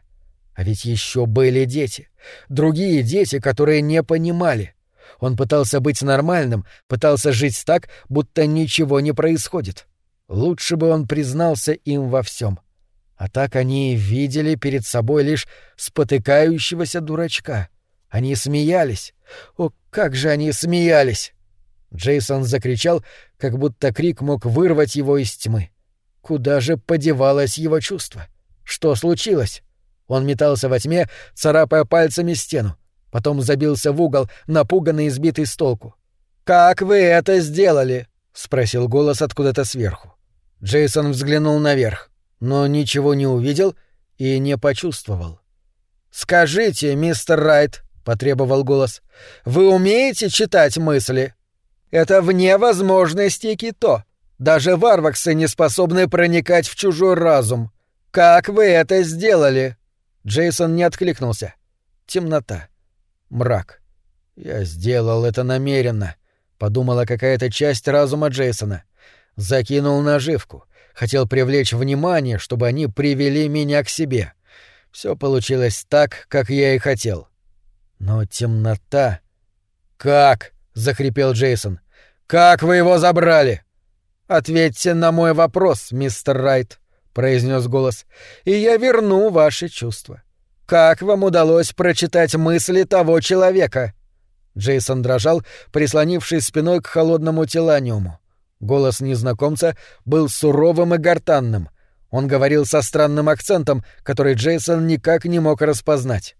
А ведь еще были дети. Другие дети, которые не понимали. Он пытался быть нормальным, пытался жить так, будто ничего не происходит. Лучше бы он признался им во всем. А так они видели перед собой лишь спотыкающегося дурачка. Они смеялись. О, как же они смеялись! Джейсон закричал, как будто крик мог вырвать его из тьмы. Куда же подевалось его чувство? Что случилось? Он метался во тьме, царапая пальцами стену. Потом забился в угол, напуганный и сбитый с толку. «Как вы это сделали?» — спросил голос откуда-то сверху. Джейсон взглянул наверх, но ничего не увидел и не почувствовал. «Скажите, мистер Райт», — потребовал голос, — «вы умеете читать мысли?» «Это вне возможности Кито. Даже варваксы не способны проникать в чужой разум. Как вы это сделали?» Джейсон не откликнулся. Темнота. Мрак. «Я сделал это намеренно», — подумала какая-то часть разума Джейсона. Закинул наживку. Хотел привлечь внимание, чтобы они привели меня к себе. Все получилось так, как я и хотел. Но темнота... «Как?» — захрипел Джейсон. «Как вы его забрали?» «Ответьте на мой вопрос, мистер Райт», — произнес голос, — «и я верну ваши чувства. Как вам удалось прочитать мысли того человека?» Джейсон дрожал, прислонившись спиной к холодному теланиуму. Голос незнакомца был суровым и гортанным. Он говорил со странным акцентом, который Джейсон никак не мог распознать.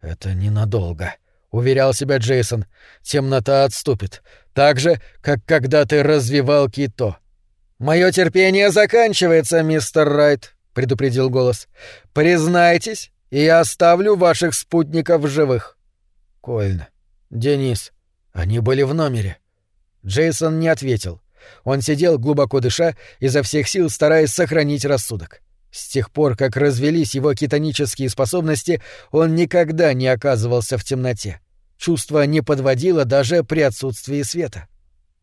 «Это ненадолго», — уверял себя Джейсон. «Темнота отступит. Так же, как когда ты развивал кито. «Мое терпение заканчивается, мистер Райт», — предупредил голос. «Признайтесь, и я оставлю ваших спутников живых». «Кольн, Денис, они были в номере». Джейсон не ответил. Он сидел, глубоко дыша, изо всех сил стараясь сохранить рассудок. С тех пор, как развелись его кетонические способности, он никогда не оказывался в темноте. Чувство не подводило даже при отсутствии света.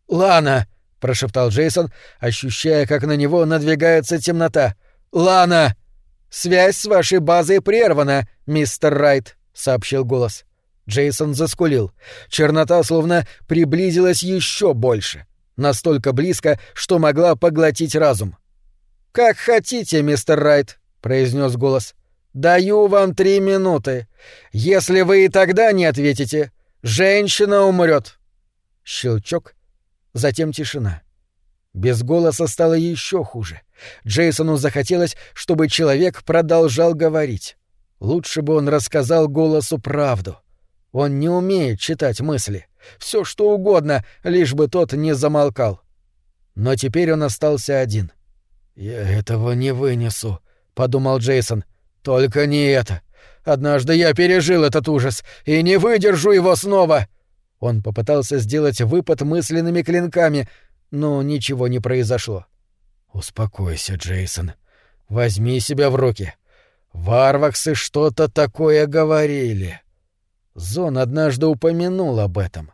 «Лана!» — прошептал Джейсон, ощущая, как на него надвигается темнота. «Лана!» «Связь с вашей базой прервана, мистер Райт», — сообщил голос. Джейсон заскулил. Чернота словно приблизилась еще больше. Настолько близко, что могла поглотить разум. «Как хотите, мистер Райт», — произнес голос. «Даю вам три минуты. Если вы и тогда не ответите, женщина умрет». Щелчок, Затем тишина. Без голоса стало еще хуже. Джейсону захотелось, чтобы человек продолжал говорить. Лучше бы он рассказал голосу правду. Он не умеет читать мысли. Все что угодно, лишь бы тот не замолкал. Но теперь он остался один. «Я этого не вынесу», — подумал Джейсон. «Только не это. Однажды я пережил этот ужас и не выдержу его снова!» Он попытался сделать выпад мысленными клинками, но ничего не произошло. «Успокойся, Джейсон. Возьми себя в руки. Варваксы что-то такое говорили». Зон однажды упомянул об этом.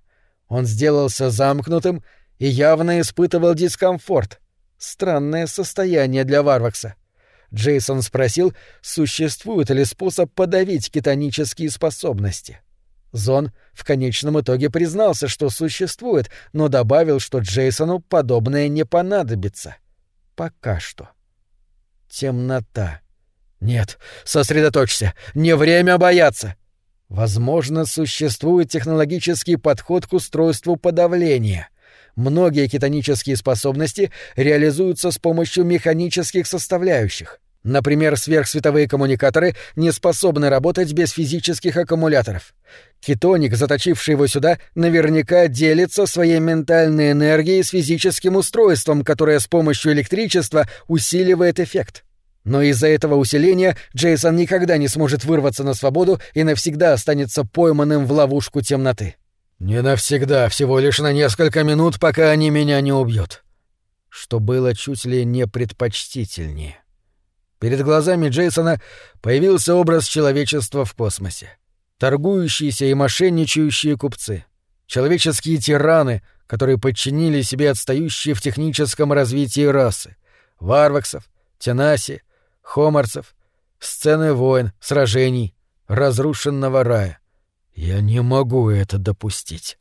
Он сделался замкнутым и явно испытывал дискомфорт. Странное состояние для Варвакса. Джейсон спросил, существует ли способ подавить кетонические способности. Зон в конечном итоге признался, что существует, но добавил, что Джейсону подобное не понадобится. Пока что. Темнота. Нет, сосредоточься. Не время бояться. Возможно, существует технологический подход к устройству подавления. Многие кетонические способности реализуются с помощью механических составляющих. Например, сверхсветовые коммуникаторы не способны работать без физических аккумуляторов. Кетоник, заточивший его сюда, наверняка делится своей ментальной энергией с физическим устройством, которое с помощью электричества усиливает эффект. Но из-за этого усиления Джейсон никогда не сможет вырваться на свободу и навсегда останется пойманным в ловушку темноты. «Не навсегда, всего лишь на несколько минут, пока они меня не убьют». Что было чуть ли не предпочтительнее. Перед глазами Джейсона появился образ человечества в космосе. Торгующиеся и мошенничающие купцы. Человеческие тираны, которые подчинили себе отстающие в техническом развитии расы. Варваксов, Тенаси, Хомарцев. Сцены войн, сражений, разрушенного рая. Я не могу это допустить.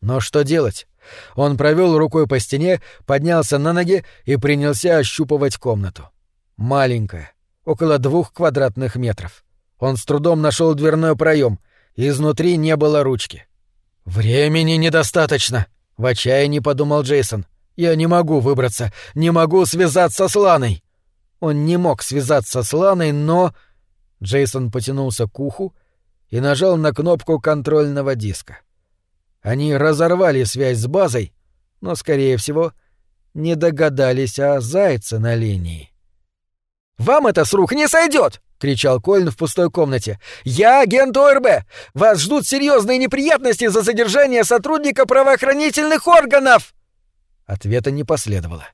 Но что делать? Он провел рукой по стене, поднялся на ноги и принялся ощупывать комнату. Маленькая, около двух квадратных метров. Он с трудом нашел дверной проем. Изнутри не было ручки. «Времени недостаточно», — в отчаянии подумал Джейсон. «Я не могу выбраться, не могу связаться с Ланой». Он не мог связаться с Ланой, но... Джейсон потянулся к уху и нажал на кнопку контрольного диска. Они разорвали связь с базой, но, скорее всего, не догадались о зайце на линии. «Вам это с рук не сойдет!» — кричал Кольн в пустой комнате. «Я агент ОРБ! Вас ждут серьезные неприятности за содержание сотрудника правоохранительных органов!» Ответа не последовало.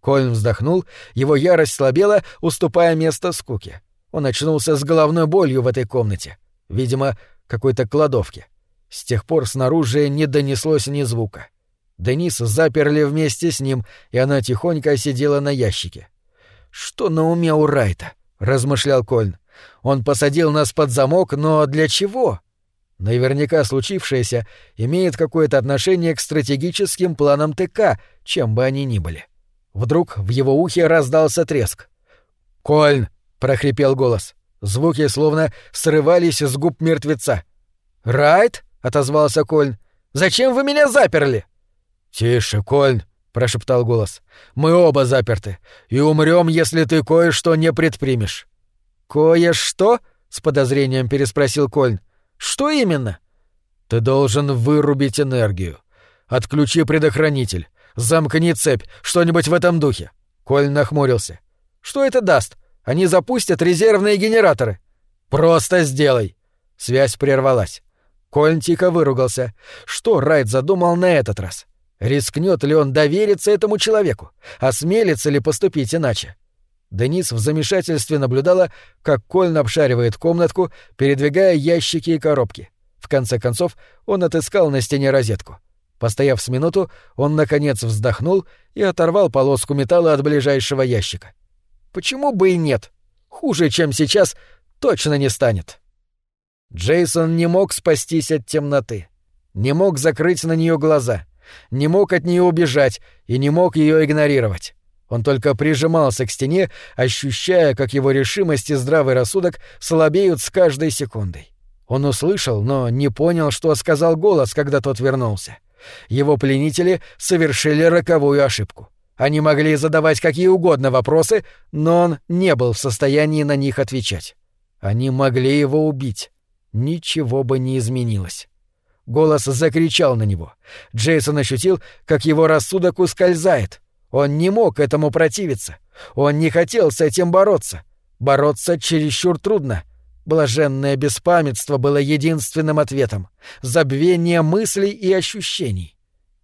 Кольн вздохнул, его ярость слабела, уступая место скуке. Он очнулся с головной болью в этой комнате. Видимо, какой-то кладовке. С тех пор снаружи не донеслось ни звука. Денис заперли вместе с ним, и она тихонько сидела на ящике. «Что на уме у Райта?» — размышлял Кольн. «Он посадил нас под замок, но для чего?» Наверняка случившееся имеет какое-то отношение к стратегическим планам ТК, чем бы они ни были. Вдруг в его ухе раздался треск. «Кольн!» — прохрипел голос. Звуки словно срывались с губ мертвеца. «Райт?» — отозвался Кольн. «Зачем вы меня заперли?» «Тише, Кольн!» Прошептал голос. Мы оба заперты и умрем, если ты кое-что не предпримешь. Кое-что? с подозрением переспросил Кольн. Что именно? Ты должен вырубить энергию. Отключи предохранитель. Замкни цепь, что-нибудь в этом духе. Коль нахмурился. Что это даст? Они запустят резервные генераторы. Просто сделай. Связь прервалась. Кольн тихо выругался. Что Райт задумал на этот раз? Рискнет ли он довериться этому человеку? Осмелится ли поступить иначе? Денис в замешательстве наблюдала, как Кольн обшаривает комнатку, передвигая ящики и коробки. В конце концов, он отыскал на стене розетку. Постояв с минуту, он, наконец, вздохнул и оторвал полоску металла от ближайшего ящика. Почему бы и нет? Хуже, чем сейчас, точно не станет. Джейсон не мог спастись от темноты. Не мог закрыть на нее глаза — не мог от нее убежать и не мог ее игнорировать. Он только прижимался к стене, ощущая, как его решимость и здравый рассудок слабеют с каждой секундой. Он услышал, но не понял, что сказал голос, когда тот вернулся. Его пленители совершили роковую ошибку. Они могли задавать какие угодно вопросы, но он не был в состоянии на них отвечать. Они могли его убить. Ничего бы не изменилось. Голос закричал на него. Джейсон ощутил, как его рассудок ускользает. Он не мог этому противиться. Он не хотел с этим бороться. Бороться чересчур трудно. Блаженное беспамятство было единственным ответом. Забвение мыслей и ощущений.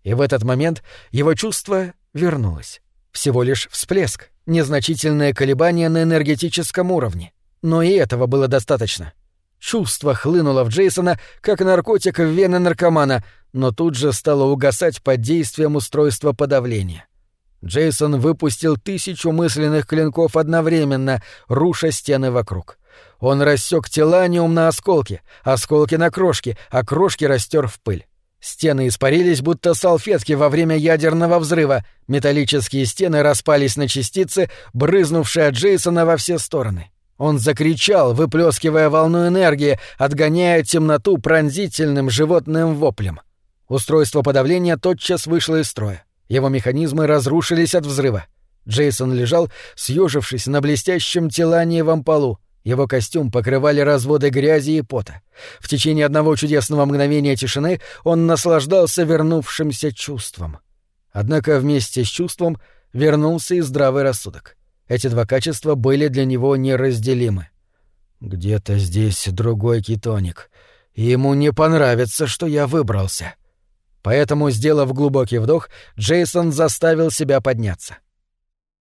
И в этот момент его чувство вернулось. Всего лишь всплеск, незначительное колебание на энергетическом уровне. Но и этого было достаточно. Чувство хлынуло в Джейсона, как наркотик в вены наркомана, но тут же стало угасать под действием устройства подавления. Джейсон выпустил тысячу мысленных клинков одновременно, руша стены вокруг. Он рассек теланиум на осколки, осколки на крошки, а крошки растер в пыль. Стены испарились, будто салфетки во время ядерного взрыва, металлические стены распались на частицы, брызнувшие от Джейсона во все стороны. Он закричал, выплескивая волну энергии, отгоняя темноту пронзительным животным воплем. Устройство подавления тотчас вышло из строя. Его механизмы разрушились от взрыва. Джейсон лежал, съежившись на блестящем теланиевом полу. Его костюм покрывали разводы грязи и пота. В течение одного чудесного мгновения тишины он наслаждался вернувшимся чувством. Однако вместе с чувством вернулся и здравый рассудок. Эти два качества были для него неразделимы. «Где-то здесь другой кетоник, и ему не понравится, что я выбрался». Поэтому, сделав глубокий вдох, Джейсон заставил себя подняться.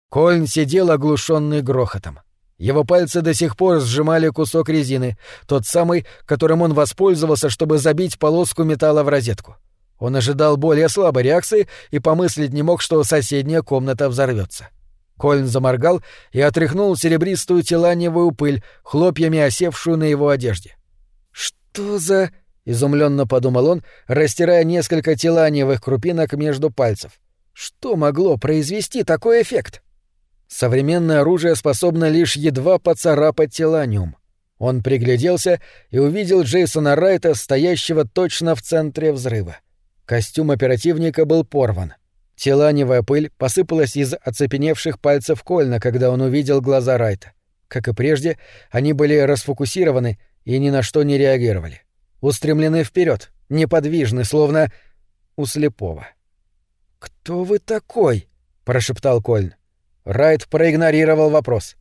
Кольн сидел оглушенный грохотом. Его пальцы до сих пор сжимали кусок резины, тот самый, которым он воспользовался, чтобы забить полоску металла в розетку. Он ожидал более слабой реакции и помыслить не мог, что соседняя комната взорвется. Кольн заморгал и отряхнул серебристую теланевую пыль, хлопьями осевшую на его одежде. «Что за...» — изумленно подумал он, растирая несколько теланевых крупинок между пальцев. «Что могло произвести такой эффект?» Современное оружие способно лишь едва поцарапать теланиум. Он пригляделся и увидел Джейсона Райта, стоящего точно в центре взрыва. Костюм оперативника был порван — Теланевая пыль посыпалась из оцепеневших пальцев Кольна, когда он увидел глаза Райта. Как и прежде, они были расфокусированы и ни на что не реагировали. Устремлены вперед, неподвижны, словно у слепого. «Кто вы такой?» — прошептал Кольн. Райт проигнорировал вопрос.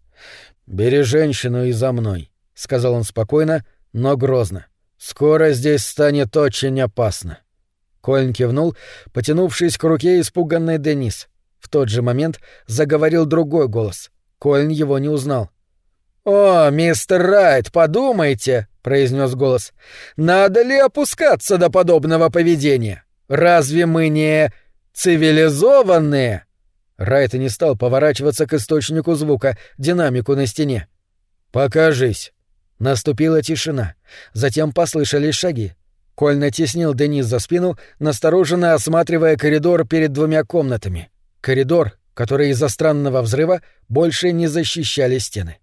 «Бери женщину и за мной», — сказал он спокойно, но грозно. «Скоро здесь станет очень опасно». Кольн кивнул, потянувшись к руке испуганной Денис. В тот же момент заговорил другой голос. Кольн его не узнал. «О, мистер Райт, подумайте!» — произнес голос. «Надо ли опускаться до подобного поведения? Разве мы не цивилизованные?» Райт не стал поворачиваться к источнику звука, динамику на стене. «Покажись!» Наступила тишина. Затем послышались шаги. Коль натеснил Денис за спину, настороженно осматривая коридор перед двумя комнатами. Коридор, который из-за странного взрыва больше не защищали стены.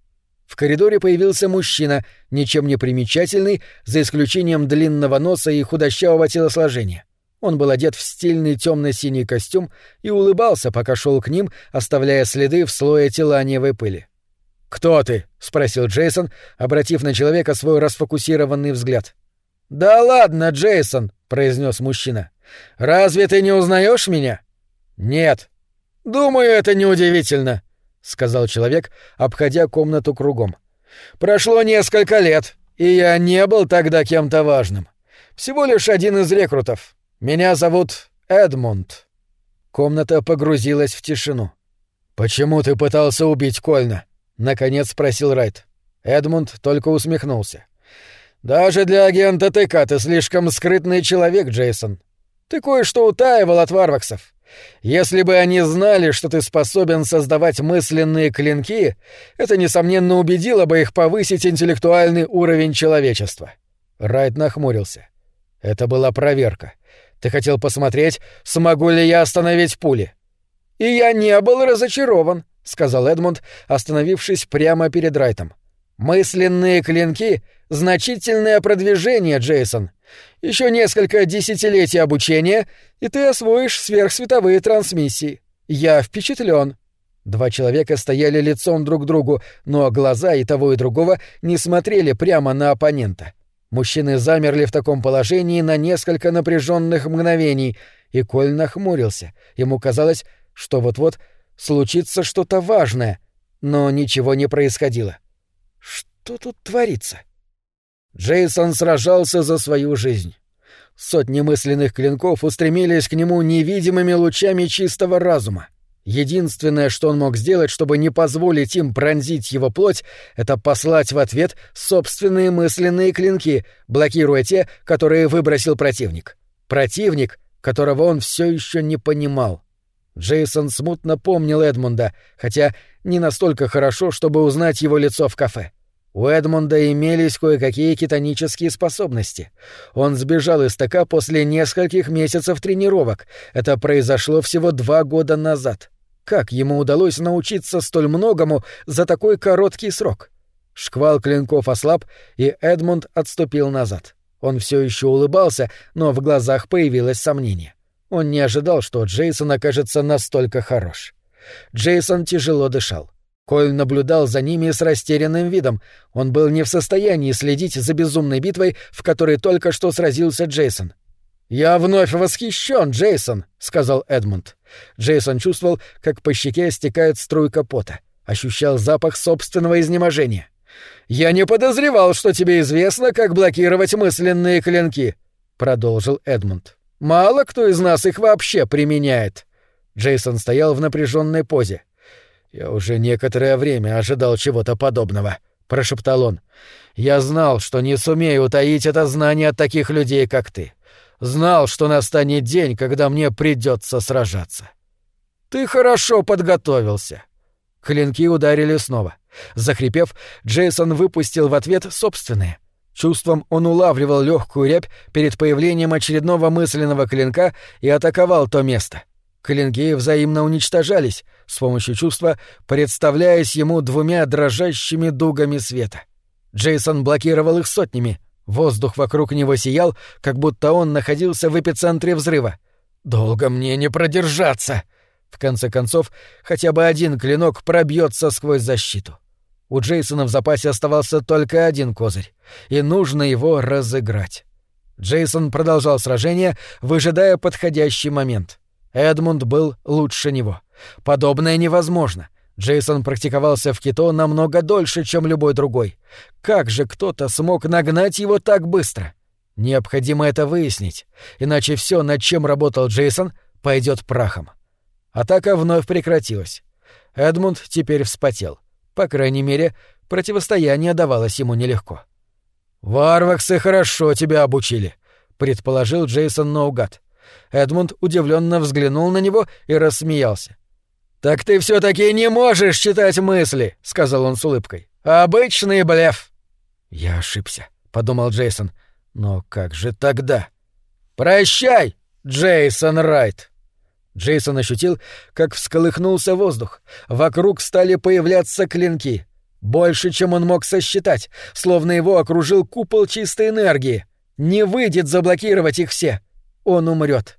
В коридоре появился мужчина, ничем не примечательный, за исключением длинного носа и худощавого телосложения. Он был одет в стильный темно-синий костюм и улыбался, пока шел к ним, оставляя следы в слое теланиевой пыли. «Кто ты?» — спросил Джейсон, обратив на человека свой расфокусированный взгляд. «Да ладно, Джейсон», — произнес мужчина. «Разве ты не узнаешь меня?» «Нет». «Думаю, это неудивительно», — сказал человек, обходя комнату кругом. «Прошло несколько лет, и я не был тогда кем-то важным. Всего лишь один из рекрутов. Меня зовут Эдмунд». Комната погрузилась в тишину. «Почему ты пытался убить Кольна?» — наконец спросил Райт. Эдмунд только усмехнулся. «Даже для агента ТК ты слишком скрытный человек, Джейсон. Ты кое-что утаивал от варваксов. Если бы они знали, что ты способен создавать мысленные клинки, это, несомненно, убедило бы их повысить интеллектуальный уровень человечества». Райт нахмурился. «Это была проверка. Ты хотел посмотреть, смогу ли я остановить пули?» «И я не был разочарован», — сказал Эдмунд, остановившись прямо перед Райтом. Мысленные клинки — значительное продвижение, Джейсон. Еще несколько десятилетий обучения, и ты освоишь сверхсветовые трансмиссии. Я впечатлен. Два человека стояли лицом друг к другу, но глаза и того и другого не смотрели прямо на оппонента. Мужчины замерли в таком положении на несколько напряженных мгновений, и Коль нахмурился. Ему казалось, что вот-вот случится что-то важное, но ничего не происходило. Что тут творится? Джейсон сражался за свою жизнь. Сотни мысленных клинков устремились к нему невидимыми лучами чистого разума. Единственное, что он мог сделать, чтобы не позволить им пронзить его плоть, это послать в ответ собственные мысленные клинки, блокируя те, которые выбросил противник. Противник, которого он все еще не понимал. Джейсон смутно помнил Эдмунда, хотя не настолько хорошо, чтобы узнать его лицо в кафе. У Эдмунда имелись кое-какие кетонические способности. Он сбежал из ТК после нескольких месяцев тренировок. Это произошло всего два года назад. Как ему удалось научиться столь многому за такой короткий срок? Шквал клинков ослаб, и Эдмунд отступил назад. Он все еще улыбался, но в глазах появилось сомнение. Он не ожидал, что Джейсон окажется настолько хорош. Джейсон тяжело дышал. Коль наблюдал за ними с растерянным видом. Он был не в состоянии следить за безумной битвой, в которой только что сразился Джейсон. «Я вновь восхищен, Джейсон», — сказал Эдмунд. Джейсон чувствовал, как по щеке стекает струйка пота. Ощущал запах собственного изнеможения. «Я не подозревал, что тебе известно, как блокировать мысленные клинки», — продолжил Эдмунд. «Мало кто из нас их вообще применяет». Джейсон стоял в напряженной позе. «Я уже некоторое время ожидал чего-то подобного», — прошептал он. «Я знал, что не сумею утаить это знание от таких людей, как ты. Знал, что настанет день, когда мне придется сражаться». «Ты хорошо подготовился». Клинки ударили снова. Захрипев, Джейсон выпустил в ответ собственные. Чувством он улавливал легкую рябь перед появлением очередного мысленного клинка и атаковал то место — Клинки взаимно уничтожались, с помощью чувства представляясь ему двумя дрожащими дугами света. Джейсон блокировал их сотнями. Воздух вокруг него сиял, как будто он находился в эпицентре взрыва. «Долго мне не продержаться!» В конце концов, хотя бы один клинок пробьется сквозь защиту. У Джейсона в запасе оставался только один козырь, и нужно его разыграть. Джейсон продолжал сражение, выжидая подходящий момент. Эдмунд был лучше него. Подобное невозможно. Джейсон практиковался в кито намного дольше, чем любой другой. Как же кто-то смог нагнать его так быстро? Необходимо это выяснить, иначе все, над чем работал Джейсон, пойдет прахом. Атака вновь прекратилась. Эдмунд теперь вспотел. По крайней мере, противостояние давалось ему нелегко. «Варваксы хорошо тебя обучили», — предположил Джейсон наугад. Эдмунд удивленно взглянул на него и рассмеялся. «Так ты все таки не можешь читать мысли», — сказал он с улыбкой. «Обычный блеф». «Я ошибся», — подумал Джейсон. «Но как же тогда?» «Прощай, Джейсон Райт!» Джейсон ощутил, как всколыхнулся воздух. Вокруг стали появляться клинки. Больше, чем он мог сосчитать, словно его окружил купол чистой энергии. Не выйдет заблокировать их все. Он умрет.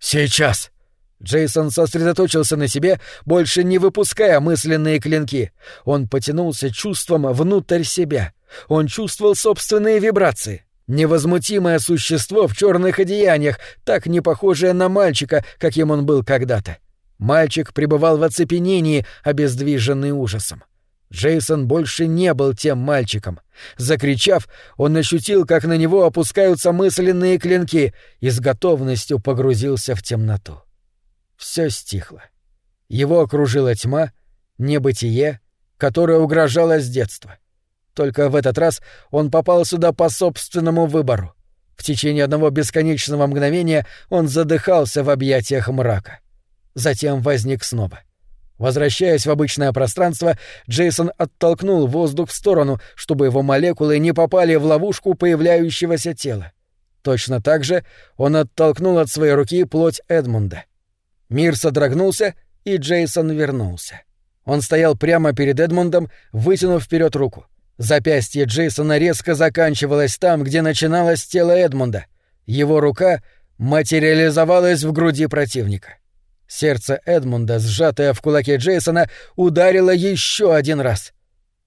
«Сейчас!» Джейсон сосредоточился на себе, больше не выпуская мысленные клинки. Он потянулся чувством внутрь себя. Он чувствовал собственные вибрации. Невозмутимое существо в черных одеяниях, так не похожее на мальчика, каким он был когда-то. Мальчик пребывал в оцепенении, обездвиженный ужасом. Джейсон больше не был тем мальчиком. Закричав, он ощутил, как на него опускаются мысленные клинки и с готовностью погрузился в темноту. Все стихло. Его окружила тьма, небытие, которое угрожало с детства. Только в этот раз он попал сюда по собственному выбору. В течение одного бесконечного мгновения он задыхался в объятиях мрака. Затем возник снова — Возвращаясь в обычное пространство, Джейсон оттолкнул воздух в сторону, чтобы его молекулы не попали в ловушку появляющегося тела. Точно так же он оттолкнул от своей руки плоть Эдмунда. Мир содрогнулся, и Джейсон вернулся. Он стоял прямо перед Эдмундом, вытянув вперед руку. Запястье Джейсона резко заканчивалось там, где начиналось тело Эдмунда. Его рука материализовалась в груди противника. Сердце Эдмунда, сжатое в кулаке Джейсона, ударило еще один раз.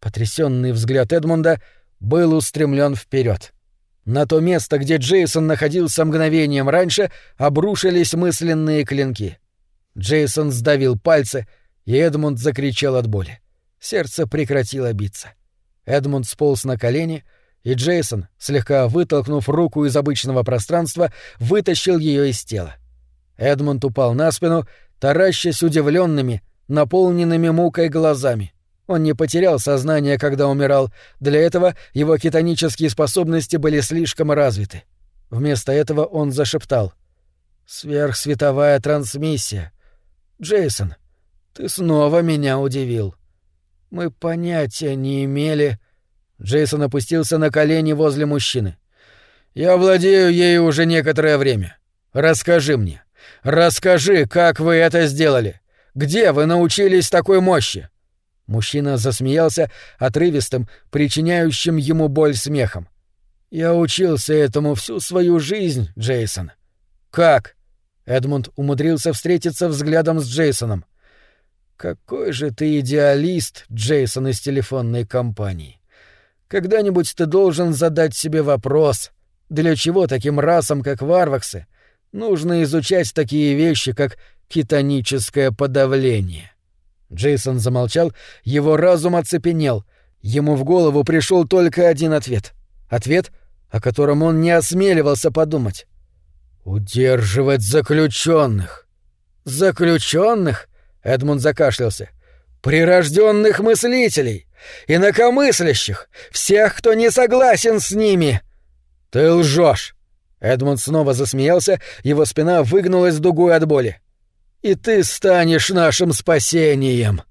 Потрясенный взгляд Эдмунда был устремлен вперед. На то место, где Джейсон находился мгновением раньше, обрушились мысленные клинки. Джейсон сдавил пальцы, и Эдмунд закричал от боли. Сердце прекратило биться. Эдмунд сполз на колени, и Джейсон, слегка вытолкнув руку из обычного пространства, вытащил ее из тела. Эдмунд упал на спину, таращась удивленными, наполненными мукой глазами. Он не потерял сознание, когда умирал. Для этого его кетонические способности были слишком развиты. Вместо этого он зашептал. «Сверхсветовая трансмиссия. Джейсон, ты снова меня удивил. Мы понятия не имели...» Джейсон опустился на колени возле мужчины. «Я владею ею уже некоторое время. Расскажи мне. Расскажи, как вы это сделали. Где вы научились такой мощи?» Мужчина засмеялся отрывистым, причиняющим ему боль смехом. «Я учился этому всю свою жизнь, Джейсон». «Как?» Эдмунд умудрился встретиться взглядом с Джейсоном. «Какой же ты идеалист, Джейсон из телефонной компании. Когда-нибудь ты должен задать себе вопрос, для чего таким расам, как варваксы, нужно изучать такие вещи, как кетоническое подавление?» Джейсон замолчал, его разум оцепенел. Ему в голову пришел только один ответ. Ответ, о котором он не осмеливался подумать. «Удерживать заключенных. «Заключенных?» — Эдмунд закашлялся. «Прирожденных мыслителей! Инакомыслящих! Всех, кто не согласен с ними!» «Ты лжешь!» Эдмунд снова засмеялся, его спина выгнулась дугой от боли и ты станешь нашим спасением!»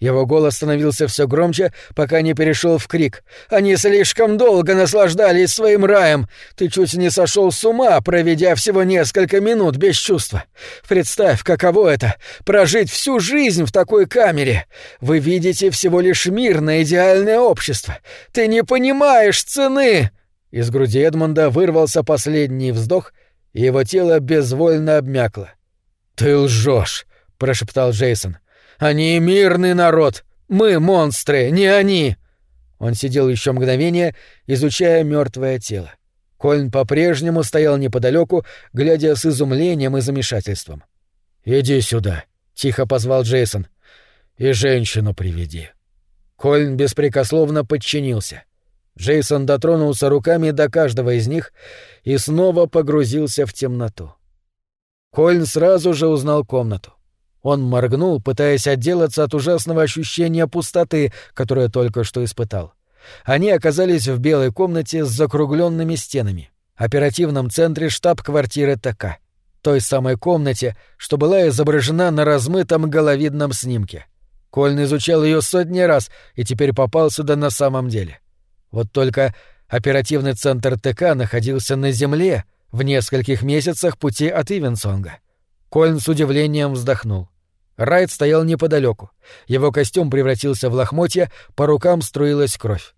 Его голос становился все громче, пока не перешел в крик. «Они слишком долго наслаждались своим раем! Ты чуть не сошел с ума, проведя всего несколько минут без чувства! Представь, каково это — прожить всю жизнь в такой камере! Вы видите всего лишь мирное идеальное общество! Ты не понимаешь цены!» Из груди Эдмунда вырвался последний вздох, и его тело безвольно обмякло. «Ты лжешь», — прошептал Джейсон. «Они мирный народ! Мы монстры, не они!» Он сидел еще мгновение, изучая мертвое тело. Кольн по-прежнему стоял неподалеку, глядя с изумлением и замешательством. «Иди сюда», — тихо позвал Джейсон. «И женщину приведи». Кольн беспрекословно подчинился. Джейсон дотронулся руками до каждого из них и снова погрузился в темноту. Кольн сразу же узнал комнату. Он моргнул, пытаясь отделаться от ужасного ощущения пустоты, которое только что испытал. Они оказались в белой комнате с закругленными стенами, оперативном центре штаб-квартиры ТК, той самой комнате, что была изображена на размытом головидном снимке. Кольн изучал ее сотни раз и теперь попал сюда на самом деле. Вот только оперативный центр ТК находился на Земле — в нескольких месяцах пути от Ивенсонга. Кольн с удивлением вздохнул. Райт стоял неподалеку. Его костюм превратился в лохмотья, по рукам струилась кровь.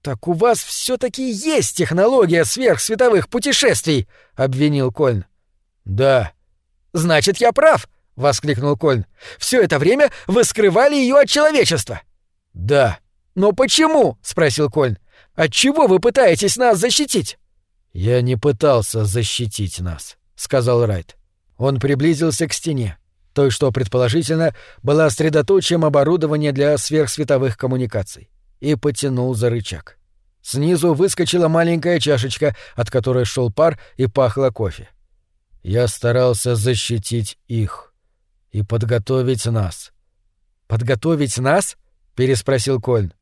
«Так у вас все таки есть технология сверхсветовых путешествий!» — обвинил Кольн. «Да». «Значит, я прав!» — воскликнул Кольн. «Все это время вы скрывали ее от человечества!» «Да». «Но почему?» — спросил Кольн. «От чего вы пытаетесь нас защитить?» «Я не пытался защитить нас», — сказал Райт. Он приблизился к стене, той, что, предположительно, была средоточием оборудования для сверхсветовых коммуникаций, и потянул за рычаг. Снизу выскочила маленькая чашечка, от которой шел пар и пахло кофе. Я старался защитить их и подготовить нас. «Подготовить нас?» — переспросил Кольн.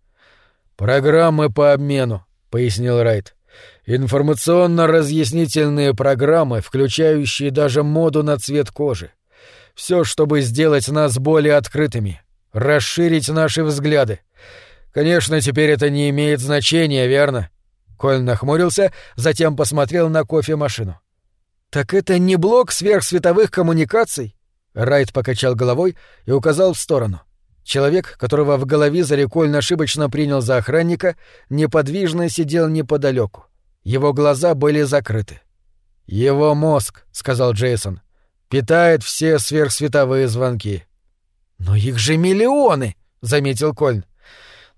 «Программы по обмену», — пояснил Райт. Информационно-разъяснительные программы, включающие даже моду на цвет кожи. Все, чтобы сделать нас более открытыми, расширить наши взгляды. Конечно, теперь это не имеет значения, верно? Коль нахмурился, затем посмотрел на кофемашину. Так это не блок сверхсветовых коммуникаций? Райт покачал головой и указал в сторону. Человек, которого в головизоре Кольн ошибочно принял за охранника, неподвижно сидел неподалеку. Его глаза были закрыты. «Его мозг», — сказал Джейсон. питает все сверхсветовые звонки. «Но их же миллионы!» — заметил Кольн.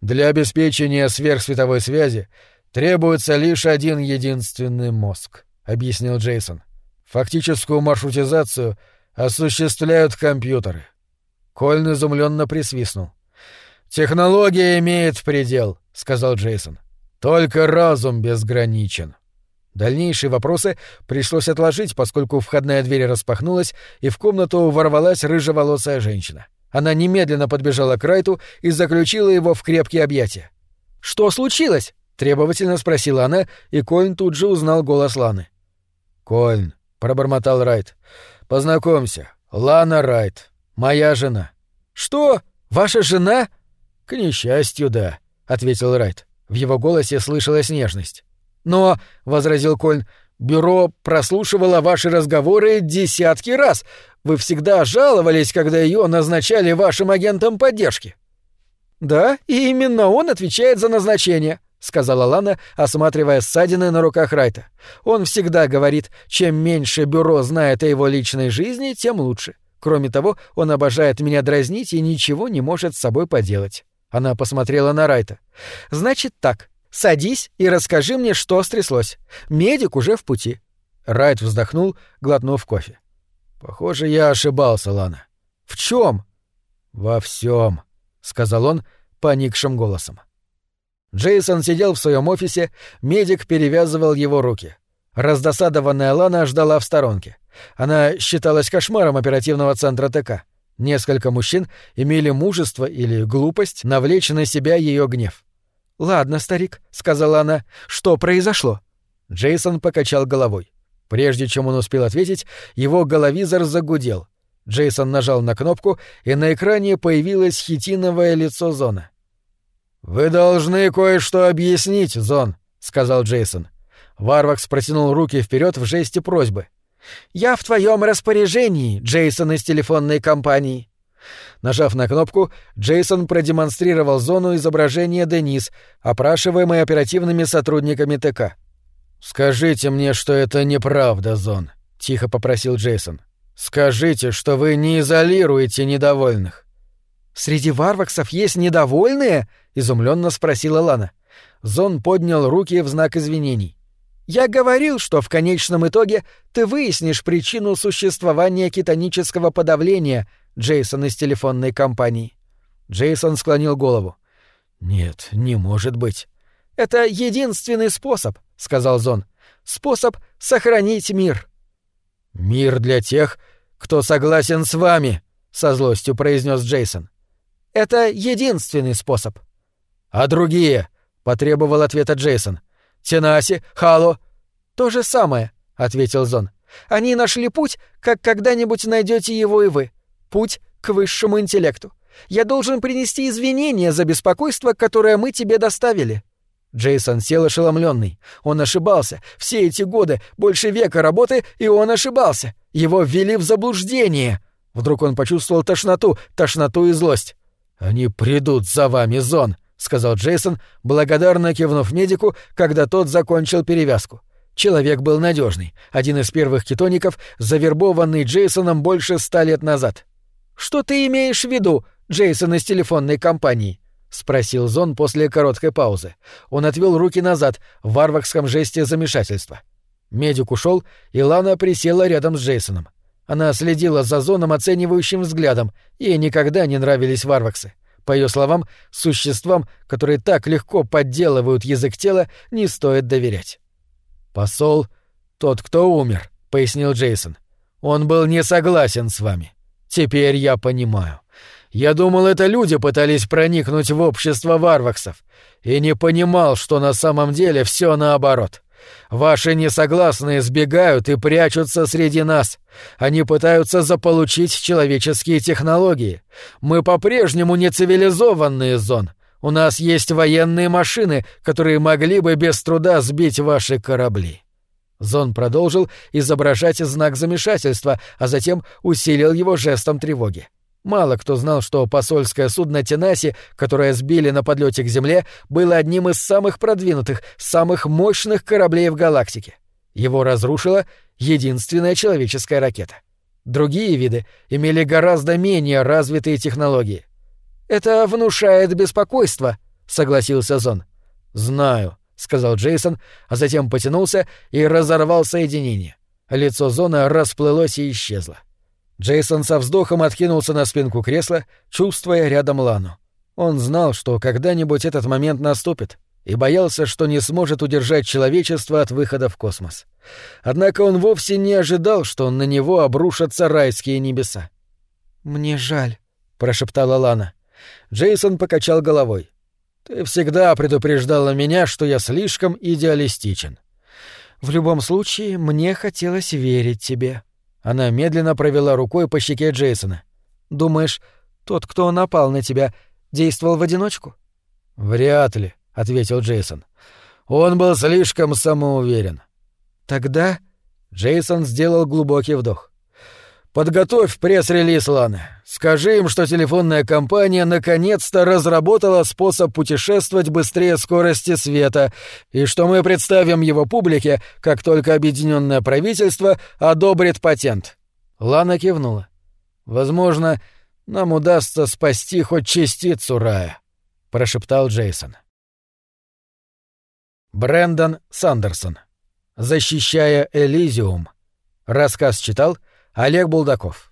«Для обеспечения сверхсветовой связи требуется лишь один единственный мозг», — объяснил Джейсон. «Фактическую маршрутизацию осуществляют компьютеры». Кольн изумленно присвистнул. «Технология имеет предел», — сказал Джейсон. «Только разум безграничен». Дальнейшие вопросы пришлось отложить, поскольку входная дверь распахнулась, и в комнату ворвалась рыжеволосая женщина. Она немедленно подбежала к Райту и заключила его в крепкие объятия. «Что случилось?» — требовательно спросила она, и Кольн тут же узнал голос Ланы. «Кольн», — пробормотал Райт, — «познакомься, Лана Райт, моя жена». «Что? Ваша жена?» «К несчастью, да», — ответил Райт. В его голосе слышалась нежность. «Но», — возразил Кольн, — «бюро прослушивало ваши разговоры десятки раз. Вы всегда жаловались, когда ее назначали вашим агентом поддержки». «Да, и именно он отвечает за назначение», — сказала Лана, осматривая ссадины на руках Райта. «Он всегда говорит, чем меньше бюро знает о его личной жизни, тем лучше. Кроме того, он обожает меня дразнить и ничего не может с собой поделать». Она посмотрела на Райта. «Значит так. Садись и расскажи мне, что стряслось. Медик уже в пути». Райт вздохнул, глотнув кофе. «Похоже, я ошибался, Лана». «В чем? «Во всем, сказал он поникшим голосом. Джейсон сидел в своем офисе, медик перевязывал его руки. Раздосадованная Лана ждала в сторонке. Она считалась кошмаром оперативного центра ТК. Несколько мужчин имели мужество или глупость навлечь на себя ее гнев. «Ладно, старик», — сказала она, — «что произошло?» Джейсон покачал головой. Прежде чем он успел ответить, его головизор загудел. Джейсон нажал на кнопку, и на экране появилось хитиновое лицо Зона. «Вы должны кое-что объяснить, Зон», — сказал Джейсон. Варвакс протянул руки вперед в жесте просьбы. «Я в твоем распоряжении, Джейсон из телефонной компании». Нажав на кнопку, Джейсон продемонстрировал зону изображения Денис, опрашиваемой оперативными сотрудниками ТК. «Скажите мне, что это неправда, Зон», — тихо попросил Джейсон. «Скажите, что вы не изолируете недовольных». «Среди варваксов есть недовольные?» — изумленно спросила Лана. Зон поднял руки в знак извинений. Я говорил, что в конечном итоге ты выяснишь причину существования кетонического подавления, Джейсон из телефонной компании. Джейсон склонил голову. Нет, не может быть. Это единственный способ, сказал Зон. Способ сохранить мир. Мир для тех, кто согласен с вами, со злостью произнес Джейсон. Это единственный способ. А другие? потребовал ответа Джейсон. Тенаси, Хало. То же самое, ответил Зон. Они нашли путь, как когда-нибудь найдете его и вы. Путь к высшему интеллекту. Я должен принести извинения за беспокойство, которое мы тебе доставили. Джейсон сел ошеломленный. Он ошибался. Все эти годы, больше века работы, и он ошибался. Его ввели в заблуждение. Вдруг он почувствовал тошноту, тошноту и злость. «Они придут за вами, Зон», сказал Джейсон, благодарно кивнув медику, когда тот закончил перевязку. Человек был надежный, один из первых кетоников, завербованный Джейсоном больше ста лет назад. Что ты имеешь в виду, Джейсон из телефонной компании? спросил Зон после короткой паузы. Он отвел руки назад в варварском жесте замешательства. Медик ушел, и Лана присела рядом с Джейсоном. Она следила за Зоном оценивающим взглядом, ей никогда не нравились варваксы. По ее словам, существам, которые так легко подделывают язык тела, не стоит доверять. «Посол — тот, кто умер», — пояснил Джейсон. «Он был не согласен с вами. Теперь я понимаю. Я думал, это люди пытались проникнуть в общество варваксов, и не понимал, что на самом деле все наоборот. Ваши несогласные сбегают и прячутся среди нас. Они пытаются заполучить человеческие технологии. Мы по-прежнему не цивилизованные зон. У нас есть военные машины, которые могли бы без труда сбить ваши корабли. Зон продолжил изображать знак замешательства, а затем усилил его жестом тревоги. Мало кто знал, что посольское судно Тенаси, которое сбили на подлете к Земле, было одним из самых продвинутых, самых мощных кораблей в галактике. Его разрушила единственная человеческая ракета. Другие виды имели гораздо менее развитые технологии. «Это внушает беспокойство», — согласился Зон. «Знаю», — сказал Джейсон, а затем потянулся и разорвал соединение. Лицо Зона расплылось и исчезло. Джейсон со вздохом откинулся на спинку кресла, чувствуя рядом Лану. Он знал, что когда-нибудь этот момент наступит, и боялся, что не сможет удержать человечество от выхода в космос. Однако он вовсе не ожидал, что на него обрушатся райские небеса. «Мне жаль», — прошептала Лана. Джейсон покачал головой. «Ты всегда предупреждала меня, что я слишком идеалистичен». «В любом случае, мне хотелось верить тебе». Она медленно провела рукой по щеке Джейсона. «Думаешь, тот, кто напал на тебя, действовал в одиночку?» «Вряд ли», — ответил Джейсон. «Он был слишком самоуверен». «Тогда...» — Джейсон сделал глубокий вдох. «Подготовь пресс-релиз, Ланы. Скажи им, что телефонная компания наконец-то разработала способ путешествовать быстрее скорости света, и что мы представим его публике, как только объединенное правительство одобрит патент». Лана кивнула. «Возможно, нам удастся спасти хоть частицу рая», — прошептал Джейсон. Брэндон Сандерсон. «Защищая Элизиум». Рассказ читал Олег Булдаков.